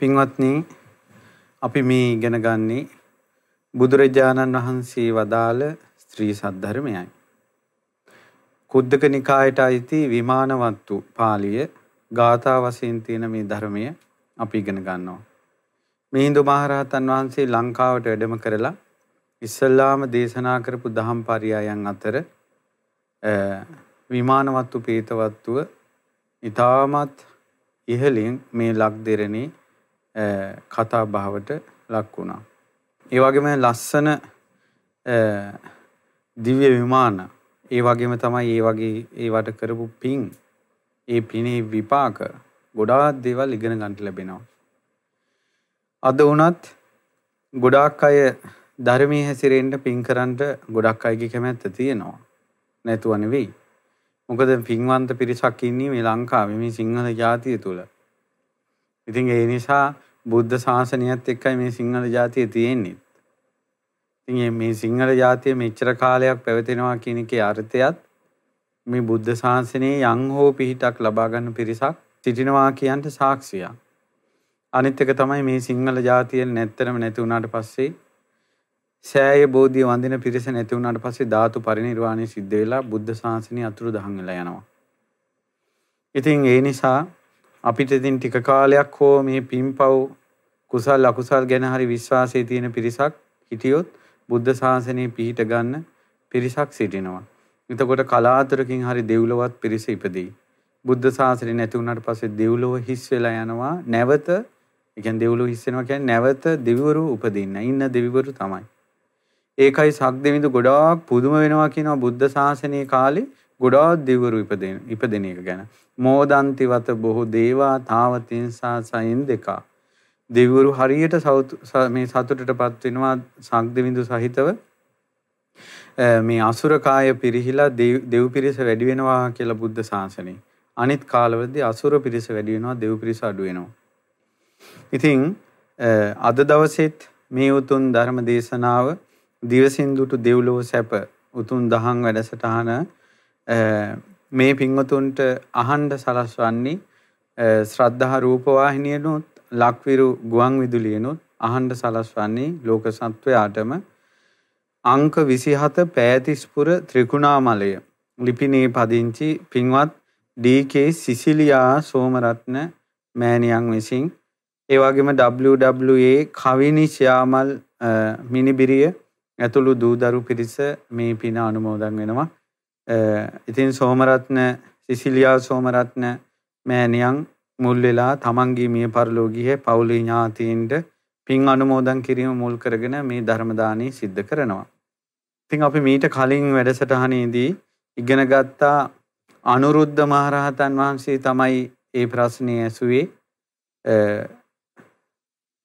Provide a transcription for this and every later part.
පින්වත්නි අපි මේ ඉගෙන ගන්නේ බුදුරජාණන් වහන්සේ වදාළ ස්ත්‍රී සද්ධර්මයයි. කුද්දක නිකායට අයිති විමානවත්තු පාළිය ගාථා වශයෙන් තියෙන මේ ධර්මය අපි ඉගෙන ගන්නවා. මේ හින්දු මහරහතන් වහන්සේ ලංකාවට වැඩම කරලා ඉස්සල්ලාම දේශනා කරපු දහම් පරයයන් අතර විමානවත්තු පීතවත්තුව ඊටමත් ඉහළින් මේ ලක් දෙරණේ කතා බහවට ලක් වුණා. ඒ වගේම ලස්සන දිව්‍ය විමාන ඒ වගේම තමයි ඒ වගේ ඒවට කරපු පින් ඒ පිනේ විපාක ගොඩාක් දේවල් ඉගෙන ගන්න ලැබෙනවා. අද වුණත් ගොඩාක් අය ධර්මයේ හැසිරෙන්න පින් කරන්න ගොඩක් අයගේ කැමැත්ත තියෙනවා. නැතුව නෙවෙයි. මොකද පින්වන්ත පිරිසක් ඉන්නේ මේ ලංකාවේ මේ සිංහල ජාතිය තුල. ඉතින් ඒ නිසා බුද්ධ ශාසනයත් එක්කයි මේ සිංහල ජාතිය තියෙන්නේ. ඉතින් මේ සිංහල ජාතිය මෙච්චර කාලයක් පැවතෙනවා කියන එකේ අර්ථයත් මේ බුද්ධ ශාසනයේ යම් හෝ පිහිටක් ලබා ගන්න පිරිසක් සිටිනවා කියන්ට සාක්ෂියක්. අනිත් එක තමයි මේ සිංහල ජාතිය නැත්තරම නැති වුණාට පස්සේ සෑය බෝධිය වඳින පිරිස නැති වුණාට පස්සේ ධාතු පරිනිර්වාණය සිද්ධ වෙලා බුද්ධ ශාසනය අතුරු දහන් වෙලා යනවා. ඉතින් ඒ නිසා අපිට ඉතින් ටික කාලයක් හෝ මේ පින්පව් කුසල් අකුසල් ගැන හරි විශ්වාසයේ තියෙන පිරිසක් හිටියොත් බුද්ධ ශාසනය පිහිට ගන්න පිරිසක් සිටිනවා. එතකොට කලාතුරකින් හරි දෙව්ලොවත් පිරිස ඉපදී. බුද්ධ ශාසනය නැති වුණාට පස්සේ දෙව්ලොව හිස් වෙලා යනවා. නැවත ඒ කියන්නේ දෙව්ලොව හිස් වෙනවා කියන්නේ නැවත දෙවිවරු උපදින්න. ඉන්න දෙවිවරු තමයි. ඒකයි සක්දෙවිඳු ගොඩාක් පුදුම වෙනවා කියනවා බුද්ධ ශාසනයේ කාලේ ගොඩාක් දෙවිවරු ඉපදෙන ඉපදෙන එක ගැන. මෝදන්තිවත බොහෝ දේවා තාවතින්සා සයින් දෙකා. දෙවිවරු හරියට මේ සතුටටපත් වෙනවා සක්දෙවිඳු සහිතව මේ අසුරකාය පිරිහිලා දෙව් පිරිස වැඩි වෙනවා කියලා බුද්ධ ශාසනය. අනිත් කාලවලදී අසුර පිරිස වැඩි වෙනවා දෙව් පිරිස අඩු වෙනවා. ඉතින් අද දවසෙත් මේ උතුම් ධර්ම දේශනාව දිවසින්දුට දෙව්ලොව සැප උතුම් දහම් වැඩසටහන මේ පින්වතුන්ට අහන්න සලස්වන්නේ ශ්‍රද්ධා රූපවාහිනියනොත් ලක්විරු ගුවන් විදුලියනොත් අහන්න සලස්වන්නේ ලෝක සත්වයාටම. අංක 27 පෑතිස්පුර ත්‍රිකුණාමලය. ලිපිනේ පදිංචි පින්වත් ඩී.කේ සිසිලියා සෝමරත්න මෑණියන් විසින්. ඒ වගේම WWA කවිනි ශ්‍යාමල් මිනිබිරිය ඇතුළු දූදරු පිරිස මේ පින අනුමෝදන් වෙනවා. ඉතින් සෝමරත්න සිසිලියා සෝමරත්න මෑණියන් මුල් වෙලා තමන්ගේ මිය පරලෝකීය පවුලේ ඥාතීන්ට පින් අනුමෝදන් කිරීම මුල් කරගෙන මේ ධර්ම දානය සිද්ධ කරනවා. ඉතින් අපි මීට කලින් වැඩසටහනේදී ඉගෙන ගත්තා අනුරුද්ධ මහරහතන් වහන්සේ තමයි ඒ ප්‍රශ්නේ ඇසුවේ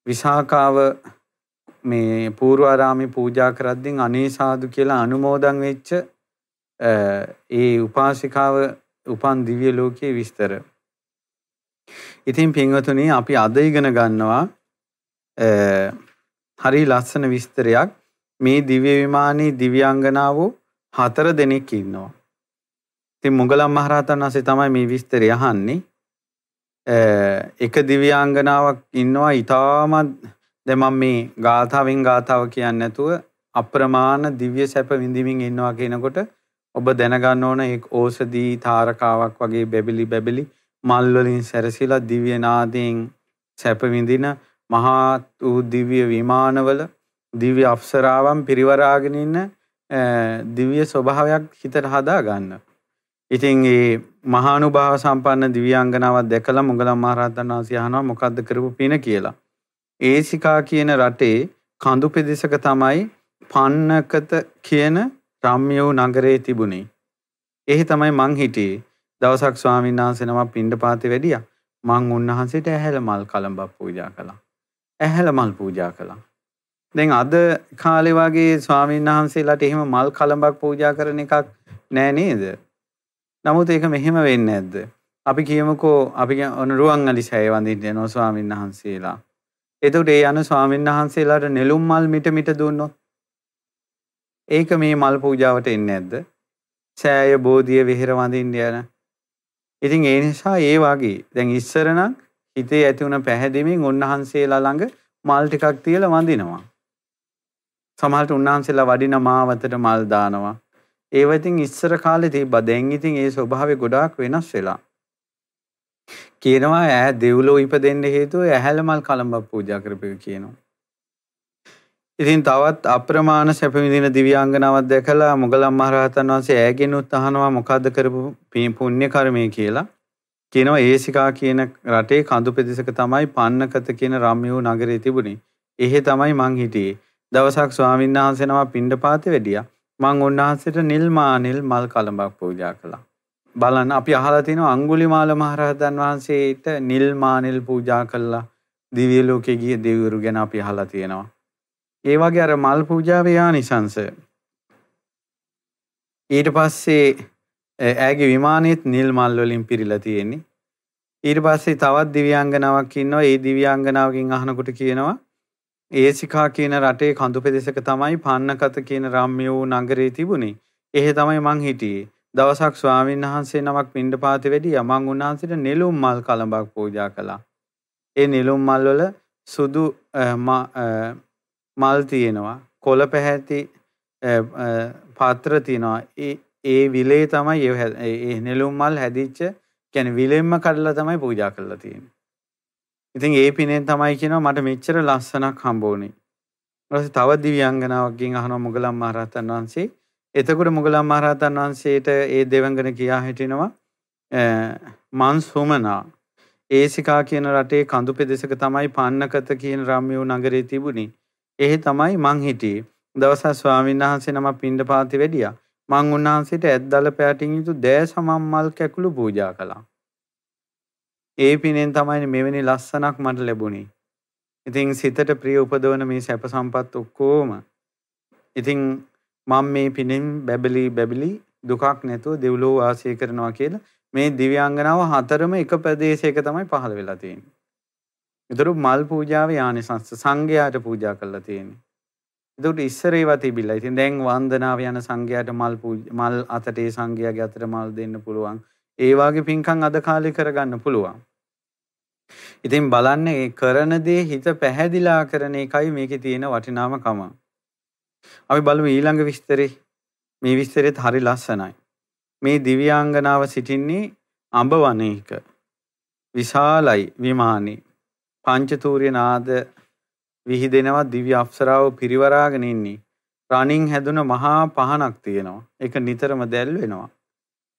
විසාකාව මේ පූර්වාරාමේ පූජා කරද්දී අනේ සාදු කියලා අනුමෝදන් වෙච්ච ඒ උපාසිකාව උපන් දිව්‍ය ලෝකයේ විස්තර. ඉතින් පින්වතුනි අපි අද ඉගෙන ගන්නවා හරි ලස්සන විස්තරයක් මේ දිව්‍ය විමානයේ දිව්‍යාංගනාවෝ හතර දෙනෙක් ඉන්නවා. ඉතින් මුගලන් මහරහතන් වහන්සේ තමයි මේ විස්තරය අහන්නේ. එක දිව්‍යාංගනාවක් ඉන්නවා ඊටමත් දැන් මම මේ ගාථාවෙන් ගාථාව කියන්නේ නැතුව අප්‍රමාණ දිව්‍ය සැප විඳින්මින් ඉන්නවා කියනකොට ඔබ දැනගන්න ඕන ඒ ඕෂධී තාරකාවක් වගේ බැබිලි බැබිලි මල් වලින් සැරසිලා දිව්‍ය නාදයෙන් සැප විඳින මහා වූ දිව්‍ය විමානවල දිව්‍ය අප්සරාවන් පිරිවරාගෙන ඉන්න දිව්‍ය ස්වභාවයක් හිතට හදා ගන්න. ඉතින් ඒ මහානුභාව සම්පන්න දිව්‍යාංගනාවක් දැකලා මොගලන් මහරහතන් වහන්සේ අහනවා මොකද්ද කරපු පින කියලා. ඒසිකා කියන රටේ කඳු පෙදෙසක තමයි පන්නකත කියන රම්‍ය වූ නගරේ තිබුණේ. එහි තමයි මං හිටියේ. දවසක් ස්වාමීන් වහන්සේ නමක් පිණ්ඩපාතේ වැඩියා. මං උන්වහන්සේට ඇහැල මල් කලඹක් පූජා කළා. ඇහැල මල් පූජා කළා. දැන් අද කාලේ වගේ ස්වාමීන් වහන්සේලාට එහෙම මල් කලඹක් පූජා කරන එකක් නෑ නේද? නමුත් ඒක මෙහෙම වෙන්නේ නැද්ද? අපි කියමුකෝ අපි ඔන රුවන් අලිසෑය වඳින්න යනවා ස්වාමීන් වහන්සේලා. එතකොට ඒ යන ස්වාමීන් වහන්සේලාට නෙළුම් මල් මිට මිට දුන්නොත් ඒක මේ මල් පූජාවට එන්නේ නැද්ද? සෑය බෝධිය විහෙර වඳින්න යන. ඉතින් ඒ නිසා ඒ වගේ දැන් ඉස්සර නම් හිතේ ඇති වුණ පැහැදීමෙන් උන්වහන්සේලා ළඟ මල් ටිකක් තියලා වඳිනවා. සමහරට උන්වහන්සේලා වඩින මාවතට මල් දානවා. ඒව ඉතින් ඉස්සර කාලේ තිබ්බා. දැන් ඉතින් ඒ ස්වභාවය ගොඩාක් වෙනස් වෙලා. කියනවා ඈ දෙව්ලෝ ඉපදෙන්න හේතුව ඇහැල මල් කලඹක් පූජා කරපෙක කියනවා. ඉතින් තවත් අප්‍රමාණ සැප විඳින දිව්‍යාංගනාවක් දැකලා මොගලම් මහරහතන් වහන්සේ ඈගෙනුත් අහනවා මොකද්ද කරපු පුණ්‍ය කර්මය කියලා. කියනවා ඒසිකා කියන රටේ කඳු පෙදෙසක තමයි පන්නකත කියන රම්‍ය වූ නගරේ තිබුණේ. එහෙ තමයි මං හිටියේ. දවසක් ස්වාමීන් වහන්සේ නම පිණ්ඩපාතේ වැඩියා. මං උන්වහන්සේට නිල් මානිල් මල් කලඹක් පූජා කළා. බලන්න අපි අහලා තිනවා අඟුලිමාල මහරහතන් වහන්සේට නිල් මානිල් පූජා කළා. දිව්‍ය ලෝකේ ගිය දෙවිවරු ගැන අපි අහලා තියෙනවා. ඒ වගේ අර මල් පූජාවේ ආනිසංස. ඊට පස්සේ ඈගේ විමානෙත් නිල් මල් වලින් පිරීලා තියෙන්නේ. ඊට පස්සේ තවත් දිව්‍යාංගනාවක් ඉන්නවා. ඒ දිව්‍යාංගනාවකින් අහනකොට කියනවා ඒසිකා කියන රටේ කඳු පෙදෙසක තමයි පන්නකත කියන රම්‍ය වූ නගරේ තිබුණේ. එහෙ තමයි මං හිටියේ. දවසක් ස්වාමීන් වහන්සේ නමක් පිණ්ඩපාතේ වැඩියා. මං උන්වහන්සේට නෙළුම් මල් කලඹක් පූජා කළා. ඒ නෙළුම් මල් වල සුදු මල් තියෙනවා. කොළ පැහැති පාත්‍ර තියෙනවා. ඒ ඒ විලේ තමයි ඒ නෙළුම් මල් හැදිච්ච කියන්නේ විලෙන්ම කඩලා තමයි පූජා කරලා තියෙන්නේ. ඉතින් ඒ පිනෙන් තමයි කියනවා මට මෙච්චර ලස්සනක් හම්බ වුනේ. ඊට තව දිව්‍යාංගනාවක්ගෙන් අහනවා මුගලන් මහරහතන් වහන්සේ. එතකොට මුගලන් මහරහතන් වහන්සේට ඒ දෙවඟන කියා හිටිනවා මන් සුමනා ඒසිකා කියන රටේ කඳු පෙදෙසක තමයි පන්නකත කියන රම්‍ය වූ නගරේ තිබුණේ. එහෙ තමයි මං හිටියේ. දවසක් ස්වාමීන් වහන්සේ නම පිණ්ඩපාතේ වැඩියා. මං උන්වහන්සේට ඇද්දල පැටින් යුතු දෑ සමම් මල් කැකුළු පූජා කළා. ඒ පිනෙන් තමයි මෙවැනි ලස්සනක් මට ලැබුණේ. ඉතින් සිතට ප්‍රිය උපදවන මේ සැප සම්පත් ඔක්කොම ඉතින් මම මේ පිනෙන් බැබලි බැබලි දුකක් නැතුව දෙව්ලෝ වාසය කරනවා කියලා මේ දිව්‍යාංගනාව හතරම එක ප්‍රදේශයක තමයි පහළ වෙලා තියෙන්නේ. ඒතර මල් පූජාවේ ආනිසංස සංඝයාට පූජා කරලා තියෙන්නේ. ඒකට ඉස්සර ඒවා තිබිලා. ඉතින් දැන් වන්දනාව යන සංඝයාට මල් මල් අතට ඒ සංඝයාගේ අතට මල් දෙන්න පුළුවන්. ඒ වගේ පින්කම් අද කාලේ කරගන්න පුළුවන්. ඉතින් බලන්න ඒ කරන දේ හිත පැහැදිලා කරන එකයි මේකේ තියෙන වටිනාමකම. අපි බලමු ඊළඟ විස්තරේ. මේ විස්තරෙත් හරි ලස්සනයි. මේ දිව්‍යාංගනාව සිටින්නේ අඹ වනයේක. විශාලයි විමානේ. පංචතූර්ය නාද විහිදෙනවා දිව්‍ය අප්සරාව පිරිවරාගෙන ඉන්නේ. රණින් හැදුන මහා පහනක් තියෙනවා. ඒක නිතරම දැල් වෙනවා.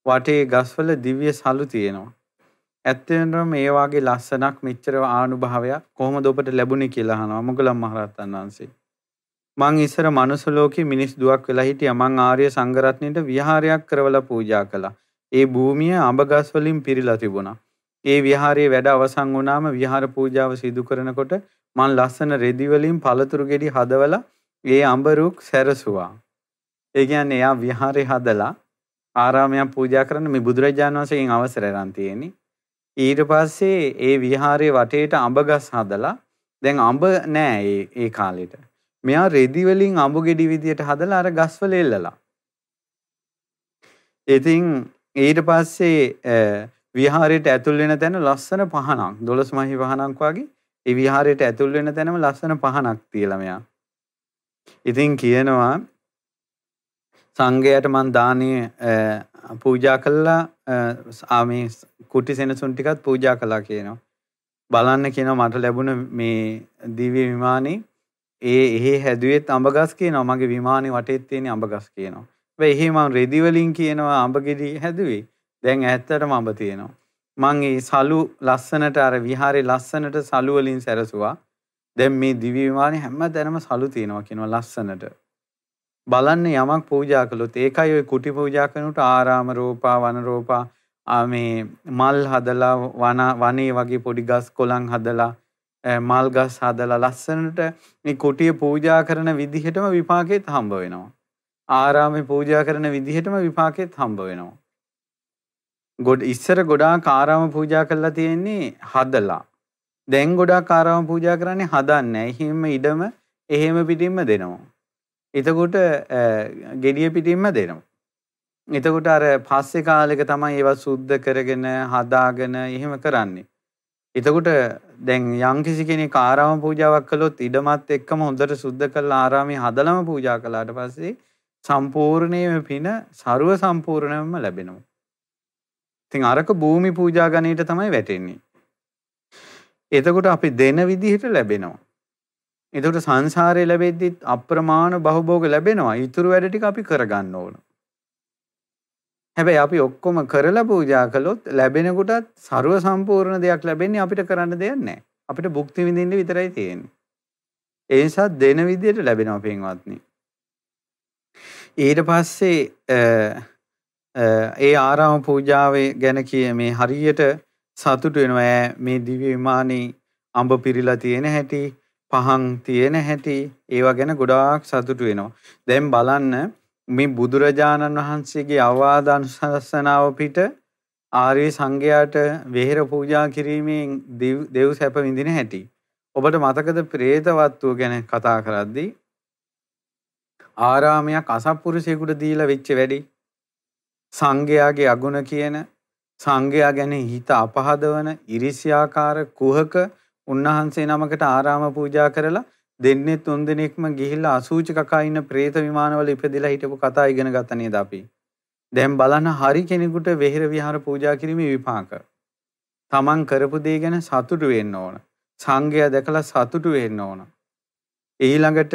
වටේ ගස්වල දිව්‍ය සලු තියෙනවා. ඇත්තටම මේ වාගේ ලස්සනක් මෙච්චර ආනුභාවයක් කොහොමද ඔබට ලැබුණේ කියලා අහනවා මොගලම් මහරහතන් වහන්සේ. මං ඉස්සර මනුස්ස ලෝකේ මිනිස් දුවක් වෙලා හිටියා. මං ආර්ය සංඝරත්නයට විහාරයක් කරවලා පූජා කළා. ඒ භූමිය අඹ ගස් වලින් පිරීලා තිබුණා. ඒ විහාරයේ වැඩ අවසන් වුණාම විහාර පූජාව සිදු කරනකොට මං ලස්සන රෙදි වලින් පළතුරු ගෙඩි හදවලා ඒ අඹ රුක් සැරසුවා. ඒ කියන්නේ එයා විහාරේ හදලා ආරාමයක් පූජා කරන්න මේ බුදුරජාණන් වහන්සේගෙන් අවසරය ගන්න තියෙන්නේ. ඊට පස්සේ ඒ විහාරයේ වටේට අඹ ගස් හදලා දැන් අඹ නෑ ඒ ඒ කාලෙට. මෙයා රෙදි වලින් අඹ ගෙඩි විදියට හදලා අර ගස් වල එල්ලලා. ඉතින් ඊට පස්සේ විහාරයට ඇතුල් වෙන තැන ලස්සන පහනක් 12 මහි පහනක් වගේ ඒ විහාරයට ඇතුල් වෙන තැනම ලස්සන පහනක් තියලා මෙයා. ඉතින් කියනවා සංඝයාට මං දානීය පූජා කළා ආමේ කුටි සෙනසුන් ටිකත් පූජා කළා කියනවා. බලන්න කියනවා මට ලැබුණ මේ දිව්‍ය විමානේ ඒ එහෙ හැදුවෙත් අඹගස් කියනවා මගේ විමානේ වටේත් තියෙන අඹගස් කියනවා. හැබැයි එහෙ මං රෙදි වලින් කියනවා අඹගෙඩි හැදුවේ. දැන් ඇත්තටම අඹ තියෙනවා. මං ඒ සලු ලස්සනට අර විහාරේ ලස්සනට සලු වලින් සැරසුවා. දැන් මේ දිව්‍ය විමානේ හැමතැනම සලු තියෙනවා කියනවා ලස්සනට. බලන්න යමක් පූජා කළොත් ඒකයි ඔය කුටි පූජා කරනකොට ආරාම රූපා වන රූපා මේ මල් හදලා වන වනේ වගේ පොඩි ගස් කොළන් හදලා මල් ගස් හදලා ලස්සනට මේ කුටිය පූජා කරන විදිහටම විපාකෙත් හම්බ වෙනවා. ආරාමේ පූජා කරන විදිහටම විපාකෙත් හම්බ වෙනවා. ගොඩ ඉස්සර ගොඩාක් ආරාම පූජා කරලා තියෙන්නේ හදලා. දැන් ගොඩාක් ආරාම පූජා කරන්නේ හදන්නේ. එහෙම ඉඩම එහෙම පිටින්ම දෙනවා. එතකොට gediya පිටින්ම දෙනවා. එතකොට අර පස්සේ කාලෙක තමයි ඒවා සුද්ධ කරගෙන හදාගෙන එහෙම කරන්නේ. එතකොට දැන් යම්කිසි කෙනෙක් ආරාම පූජාවක් කළොත් ඉඩමත් එක්කම හොඳට සුද්ධ කරලා ආරාමයේ හදලම පූජා කළාට පස්සේ සම්පූර්ණයෙන්ම පින ਸਰව සම්පූර්ණයෙන්ම ලැබෙනවා. ඉතින් අරක භූමි පූජා ගණයට තමයි වැටෙන්නේ. එතකොට අපි දෙන විදිහට ලැබෙනවා. එතකොට සංසාරේ ලැබෙද්දිත් අප්‍රමාණ බහුභෝග ලැබෙනවා. ඊතුරු වැඩ ටික අපි කරගන්න ඕන. හැබැයි අපි ඔක්කොම කරලා පූජා කළොත් ලැබෙන කොටත් ਸਰව සම්පූර්ණ දෙයක් ලැබෙන්නේ අපිට කරන්න දෙයක් නැහැ. අපිට භුක්ති විඳින්න විතරයි තියෙන්නේ. ඒ නිසා දෙන විදියට ලැබෙනවා පින්වත්නි. ඊට පස්සේ ඒ ආරාම පූජාවේ ගැන කිය මේ හරියට සතුටු වෙනවා මේ දිව්‍ය විමානේ අඹ පිරීලා තියෙන හැටි පහන් තියෙන හැටි ඒවා ගැන ගොඩාක් සතුටු වෙනවා. දැන් බලන්න මේ බුදුරජාණන් වහන්සේගේ අවවාද අනුශාසනාව පිට ආර්ය සංඝයාට වෙහෙර පූජා කිරීමෙන් දෙව් සැප විඳින හැටි. ඔබට මතකද പ്രേත වත්තුව ගැන කතා කරද්දී ආරාමයක් අසත්පුරුෂයෙකුට දීලා වෙච්ච වැඩි සංඝයාගේ අගුණ කියන සංඝයා ගැන හිත අපහදවන ඉරිසියාකාර කුහක උන්වහන්සේ නමකට ආරාම පූජා කරලා දෙන්නේ තුන් දෙනෙක්ම ගිහිල්ලා අසූචි කකා ඉන්න പ്രേත විමානවල ඉපදිලා හිටපු කතා ඉගෙන ගත්ත නේද අපි. දැන් බලන්න හරි කෙනෙකුට වෙහෙර විහාර පූජා කිරීමේ විපාක. තමන් කරපු දේ ගැන සතුටු වෙන්න ඕන. සංඝයා දැකලා සතුටු වෙන්න ඕන. ඊළඟට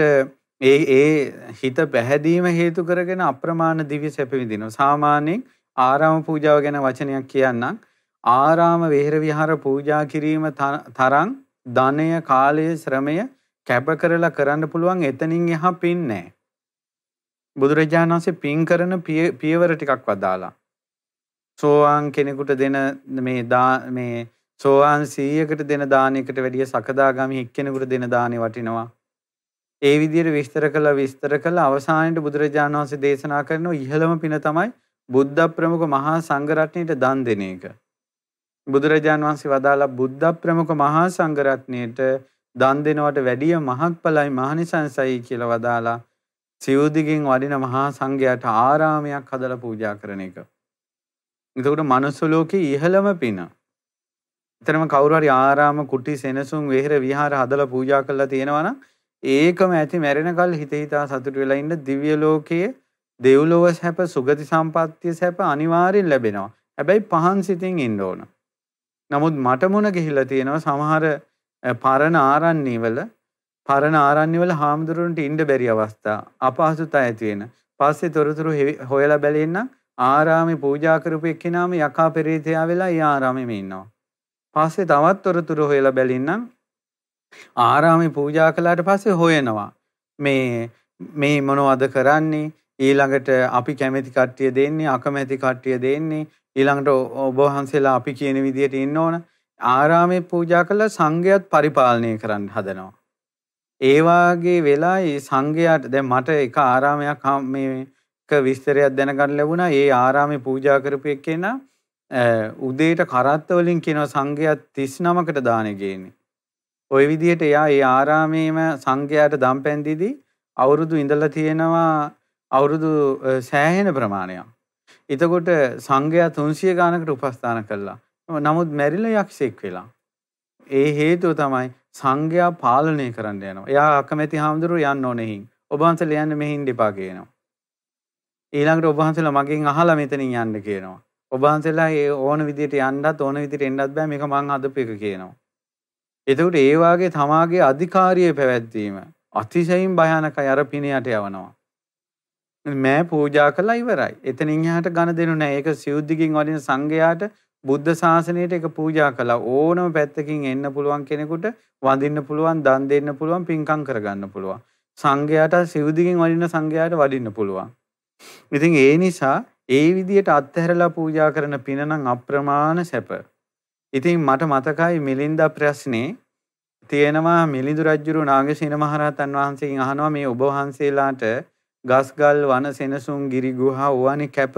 ඒ ඒ හිත පැහැදීම හේතු කරගෙන අප්‍රමාණ දිව්‍ය සැප විඳිනවා. සාමාන්‍යයෙන් ආරාම පූජාව ගැන වචනයක් කියන්නම්. ආරාම වෙහෙර විහාර පූජා කිරීම තරම් ධනය, කාලය, ශ්‍රමය කැප කරලා කරන්න පුළුවන් එතනින් එහා පින් නැහැ. බුදුරජාණන් වහන්සේ පින් කරන පියවර ටිකක් වදාලා. සෝවාන් කෙනෙකුට දෙන මේ මේ සෝවාන් 100කට දෙන දානයකට වැඩිය සකදාගාමි එක්කෙනෙකුට දෙන දානෙ වටිනවා. ඒ විදිහට විස්තර කළා විස්තර කළා අවසානයේට බුදුරජාණන් වහන්සේ දේශනා කරන ඉහළම පින තමයි බුද්ධ ප්‍රමුඛ මහා සංඝ රත්නයට දන් දෙන එක. බුදුරජාණන් වහන්සේ වදාලා බුද්ධ ප්‍රමුඛ මහා සංඝ රත්නයට දන් දෙනවට වැඩිය මහත්ඵලයි මහනිසංසයි කියලා වදාලා සිවුදිගෙන් වඩින මහා සංඝයාට ආරාමයක් හදලා පූජා කරන එක. එතකොට මනුස්ස ලෝකේ ඉහළම පින. එතරම් කවුරු හරි ආරාම කුටි සෙනසුන් වෙහෙර විහාර හදලා පූජා කරලා තියෙනවා නම් ඒකම ඇති මැරෙනකල් හිත හිතා සතුට වෙලා ඉන්න දිව්‍ය ලෝකයේ දෙව්ලොව සැප සුගති සම්පත්තිය සැප අනිවාර්යෙන් ලැබෙනවා. හැබැයි පහන් සිතින් ඉන්න ඕන. නමුත් මට මුණ ගිහිල්ලා තියෙනවා සමහර පරණ ආරණ්‍යවල පරණ ආරණ්‍යවල හාමුදුරුවන්ට ඉන්න බැරි අවස්ථා අපහසුතා ඇති වෙන. පස්සේ තොරතුරු හොයලා බැලෙන්න ආරාමේ පූජා කරපු එක්කෙනාම යකා පෙරේතයා වෙලා ඒ ආරාමෙම ඉන්නවා. පස්සේ තවත් තොරතුරු හොයලා බැලින්නම් ආරාමේ පූජා කළාට පස්සේ හොයනවා. මේ මේ මොනවද කරන්නේ? ඊළඟට අපි කැමැති කට්ටිය දෙන්නේ අකමැති කට්ටිය දෙන්නේ ඊළඟට ඔබ වහන්සේලා අපි කියන විදිහට ඉන්න ඕන ආරාමේ පූජා කළා සංඝයාත් පරිපාලනය කරන්න හදනවා. ඒ වාගේ වෙලා ඒ සංඝයාට දැන් මට එක ආරාමයක් මේක විස්තරයක් දැනගන්න ලැබුණා. ඒ ආරාමේ පූජා කරපු එක්කෙනා උදේට කරත්ත වලින් කියනවා සංඝයා 39කට දානේ ගේන්නේ. ওই විදිහට එයා ඒ ආරාමේම සංඝයාට දම්පැන් දීදී අවුරුදු ඉඳලා තියෙනවා අවුරුදු සෑහෙන ප්‍රමාණයක්. එතකොට සංඝයා 300 ගානකට උපස්ථාන කළා. නමුත් මැරිලා යක්ෂයෙක් වෙලා. ඒ හේතුව තමයි සංඝයා පාලනය කරන්න යනවා. එයා අකමැති හාමුදුරුවෝ යන්න ඕනේ හින්. ඔබ වහන්සේලා යන්න මෙහින් දෙපා කියනවා. ඊළඟට ඔබ වහන්සේලා මගෙන් අහලා මෙතනින් යන්න කියනවා. ඔබ වහන්සේලා ඒ ඕන විදිහට යන්නත් ඕන විදිහට එන්නත් බෑ මේක මං හදපු එක කියනවා. එතකොට ඒ වාගේ තමාගේ අධිකාරිය පැවැත්වීම අතිශයින් භයානකයි අර පිණියට යවනවා. මෑ පූජා කළා ඉවරයි. එතනින් එහාට ඝන දෙනු නැහැ. ඒක සිවුද්දිකින් වඩින සංඝයාට බුද්ධ ශාසනයට ඒක පූජා කළා ඕනම පැත්තකින් එන්න පුළුවන් කෙනෙකුට වඳින්න පුළුවන් දන් දෙන්න පුළුවන් පින්කම් කරගන්න පුළුවන් සංඝයාට සිවුදිකින් වඩින්න සංඝයාට වඩින්න පුළුවන් ඉතින් ඒ නිසා ඒ විදියට අත්හැරලා පූජා කරන පින නම් අප්‍රමාණ සැප. ඉතින් මට මතකයි මිලින්දා ප්‍රශ්නේ තියෙනවා මිලිඳු රජුරු නාගසේන මහරහතන් වහන්සේගෙන් අහනවා මේ ඔබ වහන්සේලාට ගස්ගල් වන සෙනසුන් ගිරි ගුහා ඕවනි කැප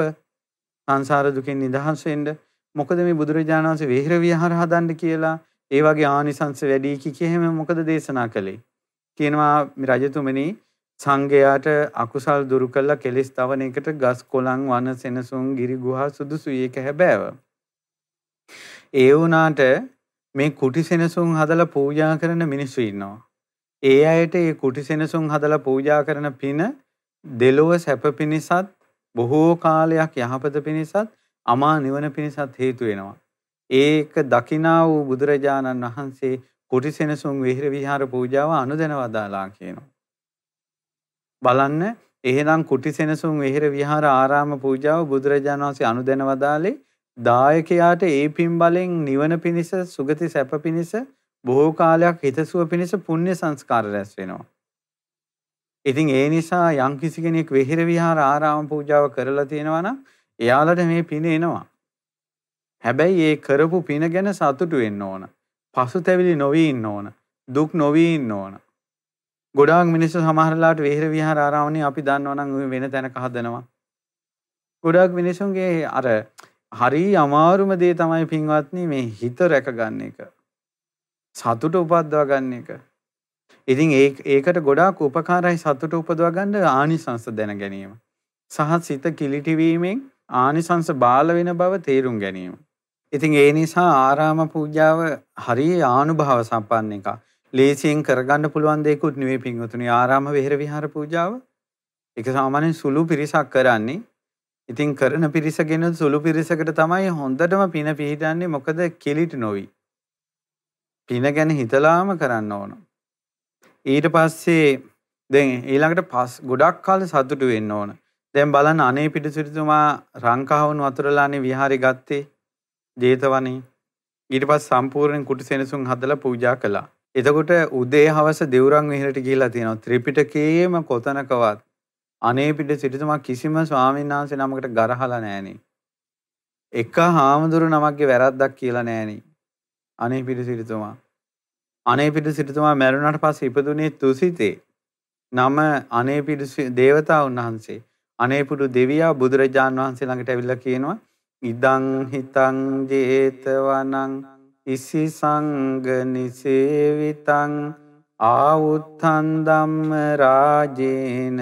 සංසාර දුකෙන් නිදහස් වෙන්න. මොකද මේ බුදුරජාණන් වහන්සේ විහෙර විහාර හදන්න කියලා ඒ වගේ ආනිසංස වැඩි කි කියෙම මොකද දේශනා කළේ? කියනවා රජතුමනි සංඝයාට අකුසල් දුරු කළා කෙලෙස් තවන එකට ගස් කොළන් වන සෙනසුන් ගිරි ගුහා සුදුසුයි ඒක හැබෑව. ඒ වුණාට මේ කුටි සෙනසුන් හදලා පූජා කරන මිනිස්සු ඉන්නවා. ඒ අයට මේ කුටි සෙනසුන් හදලා පූජා කරන පින දෙලොව සැප පිණිසත් බොහෝ කාලයක් යහපත පිණිසත් අමා නිවන පිණිසත් හේතු වෙනවා. ඒක දකිනා වූ බුදුරජාණන් වහන්සේ කුටි සෙනසුන් විහෙර විහාර පූජාව අනුදැන වදාලා කියනවා. බලන්න එහෙනම් කුටි සෙනසුන් විහෙර විහාර ආරාම පූජාව බුදුරජාණන් වහන්සේ අනුදැන වදාලේ දායකයාට ඒ පින් බලෙන් නිවන පිණිස සුගති සැප පිණිස බොහෝ කාලයක් හිතසුව පිණිස පුණ්‍ය සංස්කාර රැස් වෙනවා. ඉතින් ඒ නිසා යම් කිසි කෙනෙක් වෙහෙර විහාර ආරාම පූජාව කරලා තියෙනවා නම් එයාලට මේ පින එනවා. හැබැයි ඒ කරපු පින ගැන සතුටු වෙන්න ඕන. පසුතැවිලි නොවී ඉන්න ඕන. දුක් නොවී ඉන්න ඕන. ගොඩාක් මිනිස්සු සමහරලාට වෙහෙර විහාර ආරාමනේ අපි දන්නවා නම් වෙන තැනක හදනවා. ගොඩාක් මිනිසුන්ගේ අර හරි අමාරුම දේ තමයි පින්වත්නි මේ හිත රැකගන්න එක. සතුට උපද්දවා ගන්න එක. ඉතින් ඒකට ගොඩාක් උපකාරයි සතුට උපදවා ගන්න ආනිසංස දැන ගැනීම. සහ සිත කිලිටිවීමෙන් ආනිසංස බාල වෙන බව තේරුම් ගැනීම. ඉතින් ඒ නිසා ආරාම පූජාව හරි ආනුභාව සම්පන්න එකක්. ලේසියෙන් කරගන්න පුළුවන් දෙයක්ුත් නෙවෙයි පින්වතුනි ආරාම විහෙර විහාර පූජාව. ඒක සාමාන්‍යයෙන් සුළු පිරිසක් කරන්නේ ඉතින් කරන පිරිසගෙන සුළු පිරිසකට තමයි හොඳටම පින පිහිටන්නේ මොකද කෙලිට නොවි. පින ගැන හිතලාම කරන්න ඕන. ඊට පස්සේ දැන් ඊළඟට පස් ගොඩක් කාලේ සතුටු වෙන්න ඕන. දැන් බලන්න අනේ පිටිසිරිතුමා රංකාවුණු වතුරලානේ විහාරي ගත්තේ ජේතවනේ. ඊට පස්සේ සම්පූර්ණ කුටි සෙනසුන් හදලා පූජා කළා. එතකොට උදේ හවස දෙවුරන් විහෙරට ගිහිලා තියෙනවා. ත්‍රිපිටකයේම කොතනකවත් අනේ පිට සිටුතුමා කිසිම ස්වාමීන් වහන්සේ නමකට ගරහලා නෑනේ. එක හාමුදුරු නමක්ගේ වැරද්දක් කියලා නෑනේ. අනේ පිට සිටුතුමා. අනේ පිට සිටුතුමා මැරුණාට පස්සේ ඉපදුනේ තුසිතේ. නම අනේ පිට දේවතා උන්වහන්සේ. අනේපුඩු දෙවියා බුදුරජාන් වහන්සේ ළඟට ඇවිල්ලා කියනවා ඉදං හිතං ජේතවනං ඉසි සංග නිසේවිතං ආවුත්තන් ධම්ම රාජේන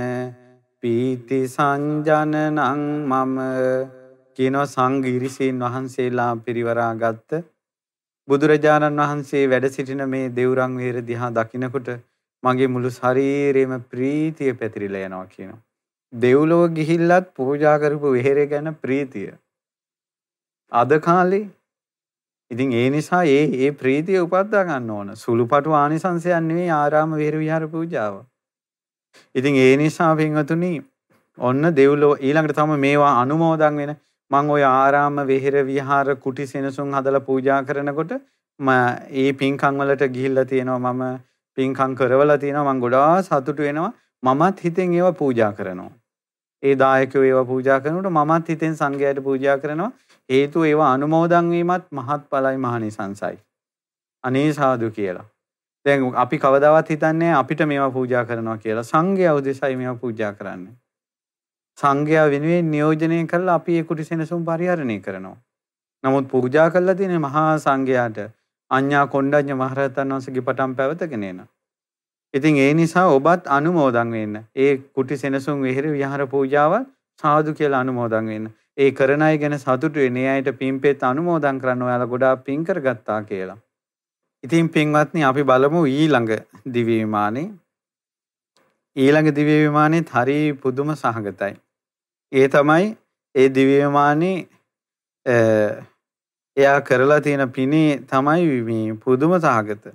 පීති සංජනනං මම කියනවා සංගිරිසීන් වහන්සේලා පිරිවරා ගත්ත බුදුරජාණන් වහන්සේ වැඩ සිටින මේ දෙවුරන් වේර දිහා දකිනකොට මගේ මුළු ශරීරෙම ප්‍රීතිය පැතිරිලා යනවා කියනවා. දෙව්ලොව ගිහිල්ලත් පූජා කරපු වෙහෙර ගැන ප්‍රීතිය. අද කාලේ ඉතින් ඒ නිසා ඒ ඒ ප්‍රීතිය උපද්දා ගන්න ඕන. සුළුපටු ආනිසංසයන් නෙවෙයි ආරාම විහෙර විහාර පූජාව. ඉතින් ඒ නිසා පින්වතුනි ඔන්න දෙව්ලෝ ඊළඟට තමයි මේවා අනුමෝදන් වෙන. මම ওই ආරාම විහෙර විහාර කුටි සෙනසුන් හදලා පූජා කරනකොට ම ඒ පින්කම් වලට ගිහිල්ලා තියෙනවා මම පින්කම් කරවලා තියෙනවා. මම ගොඩාක් සතුටු වෙනවා. මමත් හිතෙන් ඒවා පූජා කරනවා. ඒ දායකයෝ ඒවා පූජා කරනකොට මමත් හිතෙන් සංඝයාට පූජා කරනවා. හේතු ඒවා අනුමෝදන් වීමත් මහත්ඵලයි මහනිසංසයි. අනේ සාදු කියලා. දැන් අපි කවදාවත් හිතන්නේ අපිට මේවා පූජා කරනවා කියලා. සංඝයා උදෙසයි මේවා පූජා කරන්නේ. සංඝයා වෙනුවෙන් නියෝජනය කරලා අපි ඒ කුටිසෙනසුන් පරිහරණය කරනවා. නමුත් පූජා කළා තියෙන මහා සංඝයාට අඤ්ඤා කොණ්ඩඤ්ඤ මහරහතන් වහන්සේගේ පටන් පැවතගෙන එන. ඉතින් ඒ නිසා ඔබත් අනුමෝදන් වෙන්න. ඒ කුටිසෙනසුන් විහෙර විහාර පූජාවල් සාදු කියලා අනුමෝදන් වෙන්න. ඒ කරන අය ගැන සතුටු වෙන. ඒ අයට පින්පෙත් අනුමෝදන් කරන්න ඔයාලා ගොඩාක් පින් කරගත්තා කියලා. ඉතින් පින්වත්නි අපි බලමු ඊළඟ දිව්‍ය විමානේ. ඊළඟ දිව්‍ය විමානේත් හරි පුදුම සහගතයි. ඒ තමයි ඒ දිව්‍ය විමානේ එයා කරලා තියෙන පිනේ තමයි මේ පුදුම සහගත.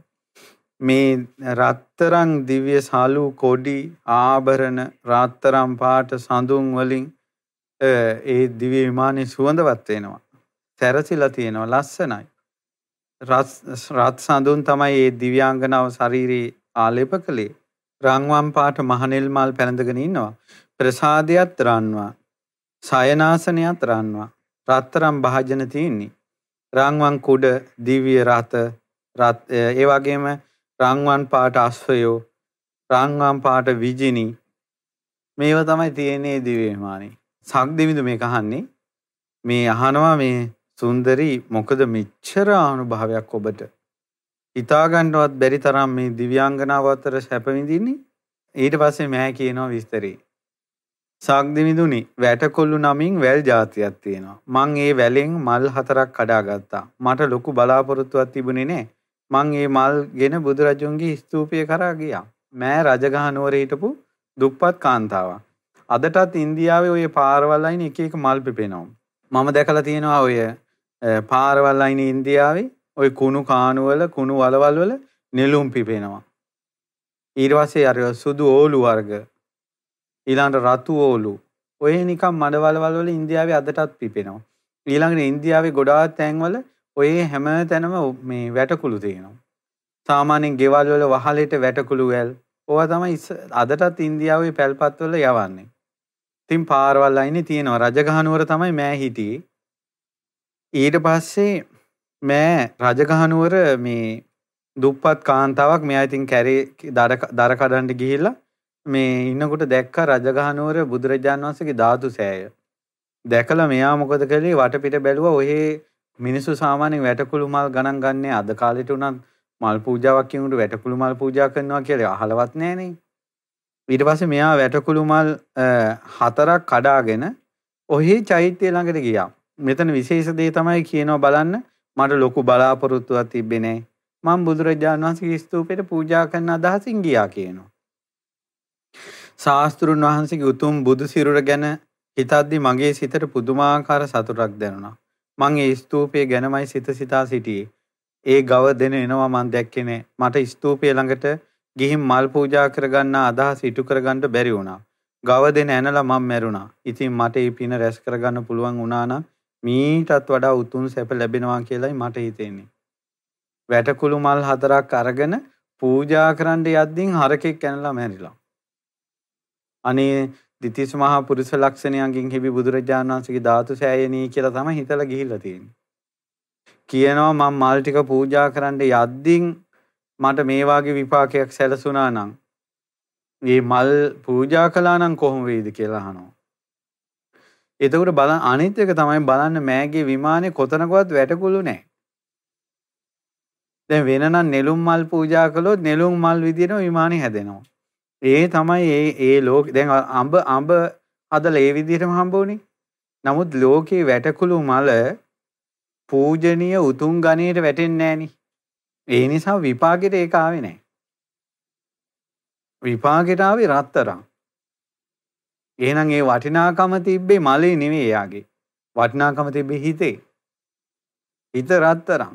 මේ රත්තරන් දිව්‍ය සාලු කොඩි ආභරණ රත්තරන් පාට සඳුන් වලින් ඒ දිව්‍ය විමානේ සුවඳවත් වෙනවා. සැරසිලා තියෙනවා ලස්සනයි. රත් සඳුන් තමයි ඒ දිව්‍යාංගනාව ශරීරයේ ආලේප කළේ. රන්වන් පාට මහනෙල් මල් පැළඳගෙන ඉන්නවා. ප්‍රසාදයක් රන්වා. සයනාසනයත් රන්වා. රත්තරම් භාජන තියෙන්නේ. රංවන් කුඩ දිව්‍ය රත ඒ වගේම රංවන් පාට අස්වයෝ රංවන් පාට විජිනි මේව තමයි තියෙන්නේ දිව්‍ය විමානේ. සක්දිවිඳු මේක අහන්නේ මේ අහනවා මේ සුන්දරි මොකද මෙච්චර අනුභවයක් ඔබට? හිතාගන්නවත් බැරි තරම් මේ දිව්‍යාංගනාව අතර සැප විඳින්නේ? ඊට පස්සේ මෑ කියනවා විස්තරේ. සක්දිවිඳුනි වැටකොල්ලු නමින් වැල් జాතියක් තියෙනවා. මං ඒ වැලෙන් මල් හතරක් කඩාගත්තා. මට ලොකු බලාපොරොත්තුවක් තිබුණේ නෑ. මං ඒ මල් ගෙන බුදුරජුන්ගේ ස්තූපය කරා ගියා. මෑ රජගහ නුවර හිටපු දුප්පත් කාන්තාවක්. අදටත් ඉන්දියාවේ ඔය පාරවල් අයින එක එක මල් පිපෙනවා. මම දැකලා තියෙනවා ඔය පාරවල් අයින ඉන්දියාවේ ওই කුණු කානුවල කුණු වලවල් වල නෙළුම් පිපෙනවා. ඊට පස්සේ අර සුදු ඕලු වර්ග ඊළඟට රතු ඕලු ඔය නිකම් මඩවලවල් වල ඉන්දියාවේ අදටත් පිපෙනවා. ඊළඟට ඉන්දියාවේ ගොඩාක් තැන්වල ඔය හැම තැනම මේ වැටකුළු තියෙනවා. සාමාන්‍යයෙන් ගෙවල් වල වහලෙට වැටකුළු වැල් ඕවා තමයි අදටත් ඉන්දියාවේ පැල්පත් වල යවන්නේ. ඉතින් පාරවල් අයිනේ තියෙනවා රජගහනුවර තමයි මෑ හිටියේ. ඊට පස්සේ මෑ රජගහනුවර මේ දුප්පත් කාන්තාවක් මෙයා ඉතින් කැරේ දර කඩන්න ගිහිල්ලා මේ ඉන්නකොට දැක්ක රජගහනුවර බුදුරජාණන් වහන්සේගේ ධාතු සෑය. දැකලා මෙයා මොකද කළේ වටපිට බැලුවා ඔහේ මිනිස්සු සාමාන්‍යයෙන් වැටකුළු මල් ගණන් ගන්නේ අද කාලෙට උනත් මල් පූජාවක් කියනකොට වැටකුළු මල් පූජා කරනවා කියලා අහලවත් නැහනේ. ඊට පස්සේ මෙයා වැටකුළු මල් හතරක් කඩාගෙන ඔහි චෛත්‍යය ළඟට ගියා. මෙතන විශේෂ දේ තමයි කියනවා බලන්න මට ලොකු බලාපොරොත්තුවක් තිබ්බේ නැහැ. මම බුදුරජාණන් වහන්සේගේ ස්තූපයට පූජා කරන අදහසින් ගියා කියනවා. ශාස්ත්‍රුන් වහන්සේගේ උතුම් බුදු සිරුර ගැන හිතද්දි මගේ සිතට පුදුමාකාර සතුටක් දැනුණා. මං ඒ ස්තූපය ගැනමයි සිත සිතා සිටියේ. ඒ ගව දෙන එනවා මං දැක්කේ නෑ. මට ස්තූපය ළඟට ගිහින් මල් පූජා කරගන්න අදහස ඉටු කරගන්න බැරි වුණා. ගව දෙන ඇනලා මම මැරුණා. ඉතින් මට මේ පින රැස් කරගන්න පුළුවන් වුණා නම් මීටත් වඩා උතුම් සැප ලැබෙනවා කියලායි මට හිතෙන්නේ. වැටකුළු මල් හතරක් අරගෙන පූජා කරන්න යද්දී හරකෙක් ඇනලා මැරිලා. අනේ දිතිස් මහා පුරුෂ ලක්ෂණයන්ගෙන් හිබි බුදුරජාණන් වහන්සේගේ ධාතු සෑයනී කියලා තමයි හිතලා ගිහිල්ලා තියෙන්නේ. කියනවා මම මල් ටික පූජා කරන්න යද්දී මට මේ වාගේ විපාකයක් සැලසුණා නම් මේ මල් පූජා කළා නම් කොහොම වෙයිද කියලා අහනවා. එතකොට බලන්න අනිත් එක තමයි බලන්න මෑගේ විමානේ කොතනකවත් වැටකුළු නැහැ. දැන් වෙනනම් නෙළුම් මල් පූජා කළොත් නෙළුම් මල් විදියට විමානේ හැදෙනවා. ඒ තමයි ඒ ඒ ලෝක දැන් අඹ අඹ හදලා ඒ විදිහටම හම්බුනේ. නමුත් ලෝකේ වැටකුළු මල පූජනීය උතුම් ගණයට වැටෙන්නේ නැහෙනි. ඒ නිසා විපාකෙට ඒක ආවේ නැහැ. විපාකෙට ආවේ රත්තරන්. එහෙනම් ඒ වටිනාකම තිබ්බේ මලේ නෙවෙයි එයාගේ. වටිනාකම තිබ්බේ හිතේ. හිත රත්තරන්.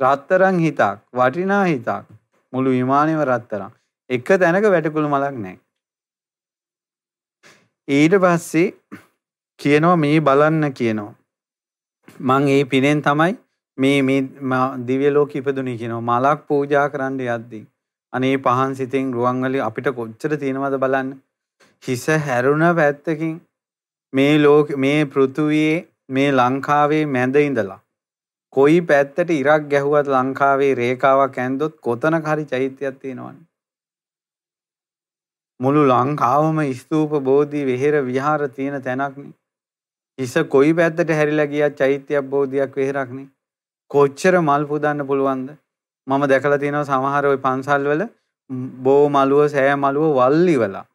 රත්තරන් හිතක්, වටිනා හිතක්. මුළු විමානෙම රත්තරන්. එක තැනක වැටකුළු මලක් නැහැ. ඊට පස්සේ කියනවා මේ බලන්න කියනවා. මං ඒ පිනෙන් තමයි මේ මේ දිව්‍ය ලෝක ඉපදුනේ කියනවා මලක් පූජා කරන්න යද්දී අනේ පහන් සිතෙන් රුවන්වැලි අපිට කොච්චර තියෙනවද බලන්න හිස හැරුණ පැත්තකින් මේ ලෝක මේ පෘථුවියේ මේ ලංකාවේ මැද ඉඳලා කොයි පැත්තට ඉරක් ගැහුවත් ලංකාවේ රේඛාවක් ඇන්දොත් කොතනක හරි චෛත්‍යයක් තියෙනවනේ. මුළු ලංකාවම ස්තූප බෝධි විහෙර විහාර තියෙන තැනක්නේ. හිස කොයි පැත්තට හැරිලා ගියත් චෛත්‍යයක් බෝධියක් විහෙරක්නේ. කොච්චර මල් පුදන්න පුළුවන්ද? මම දැකලා තියෙනවා සමහර ওই පන්සල්වල බෝ මලුව සෑ මලුව වල්ලි වෙලා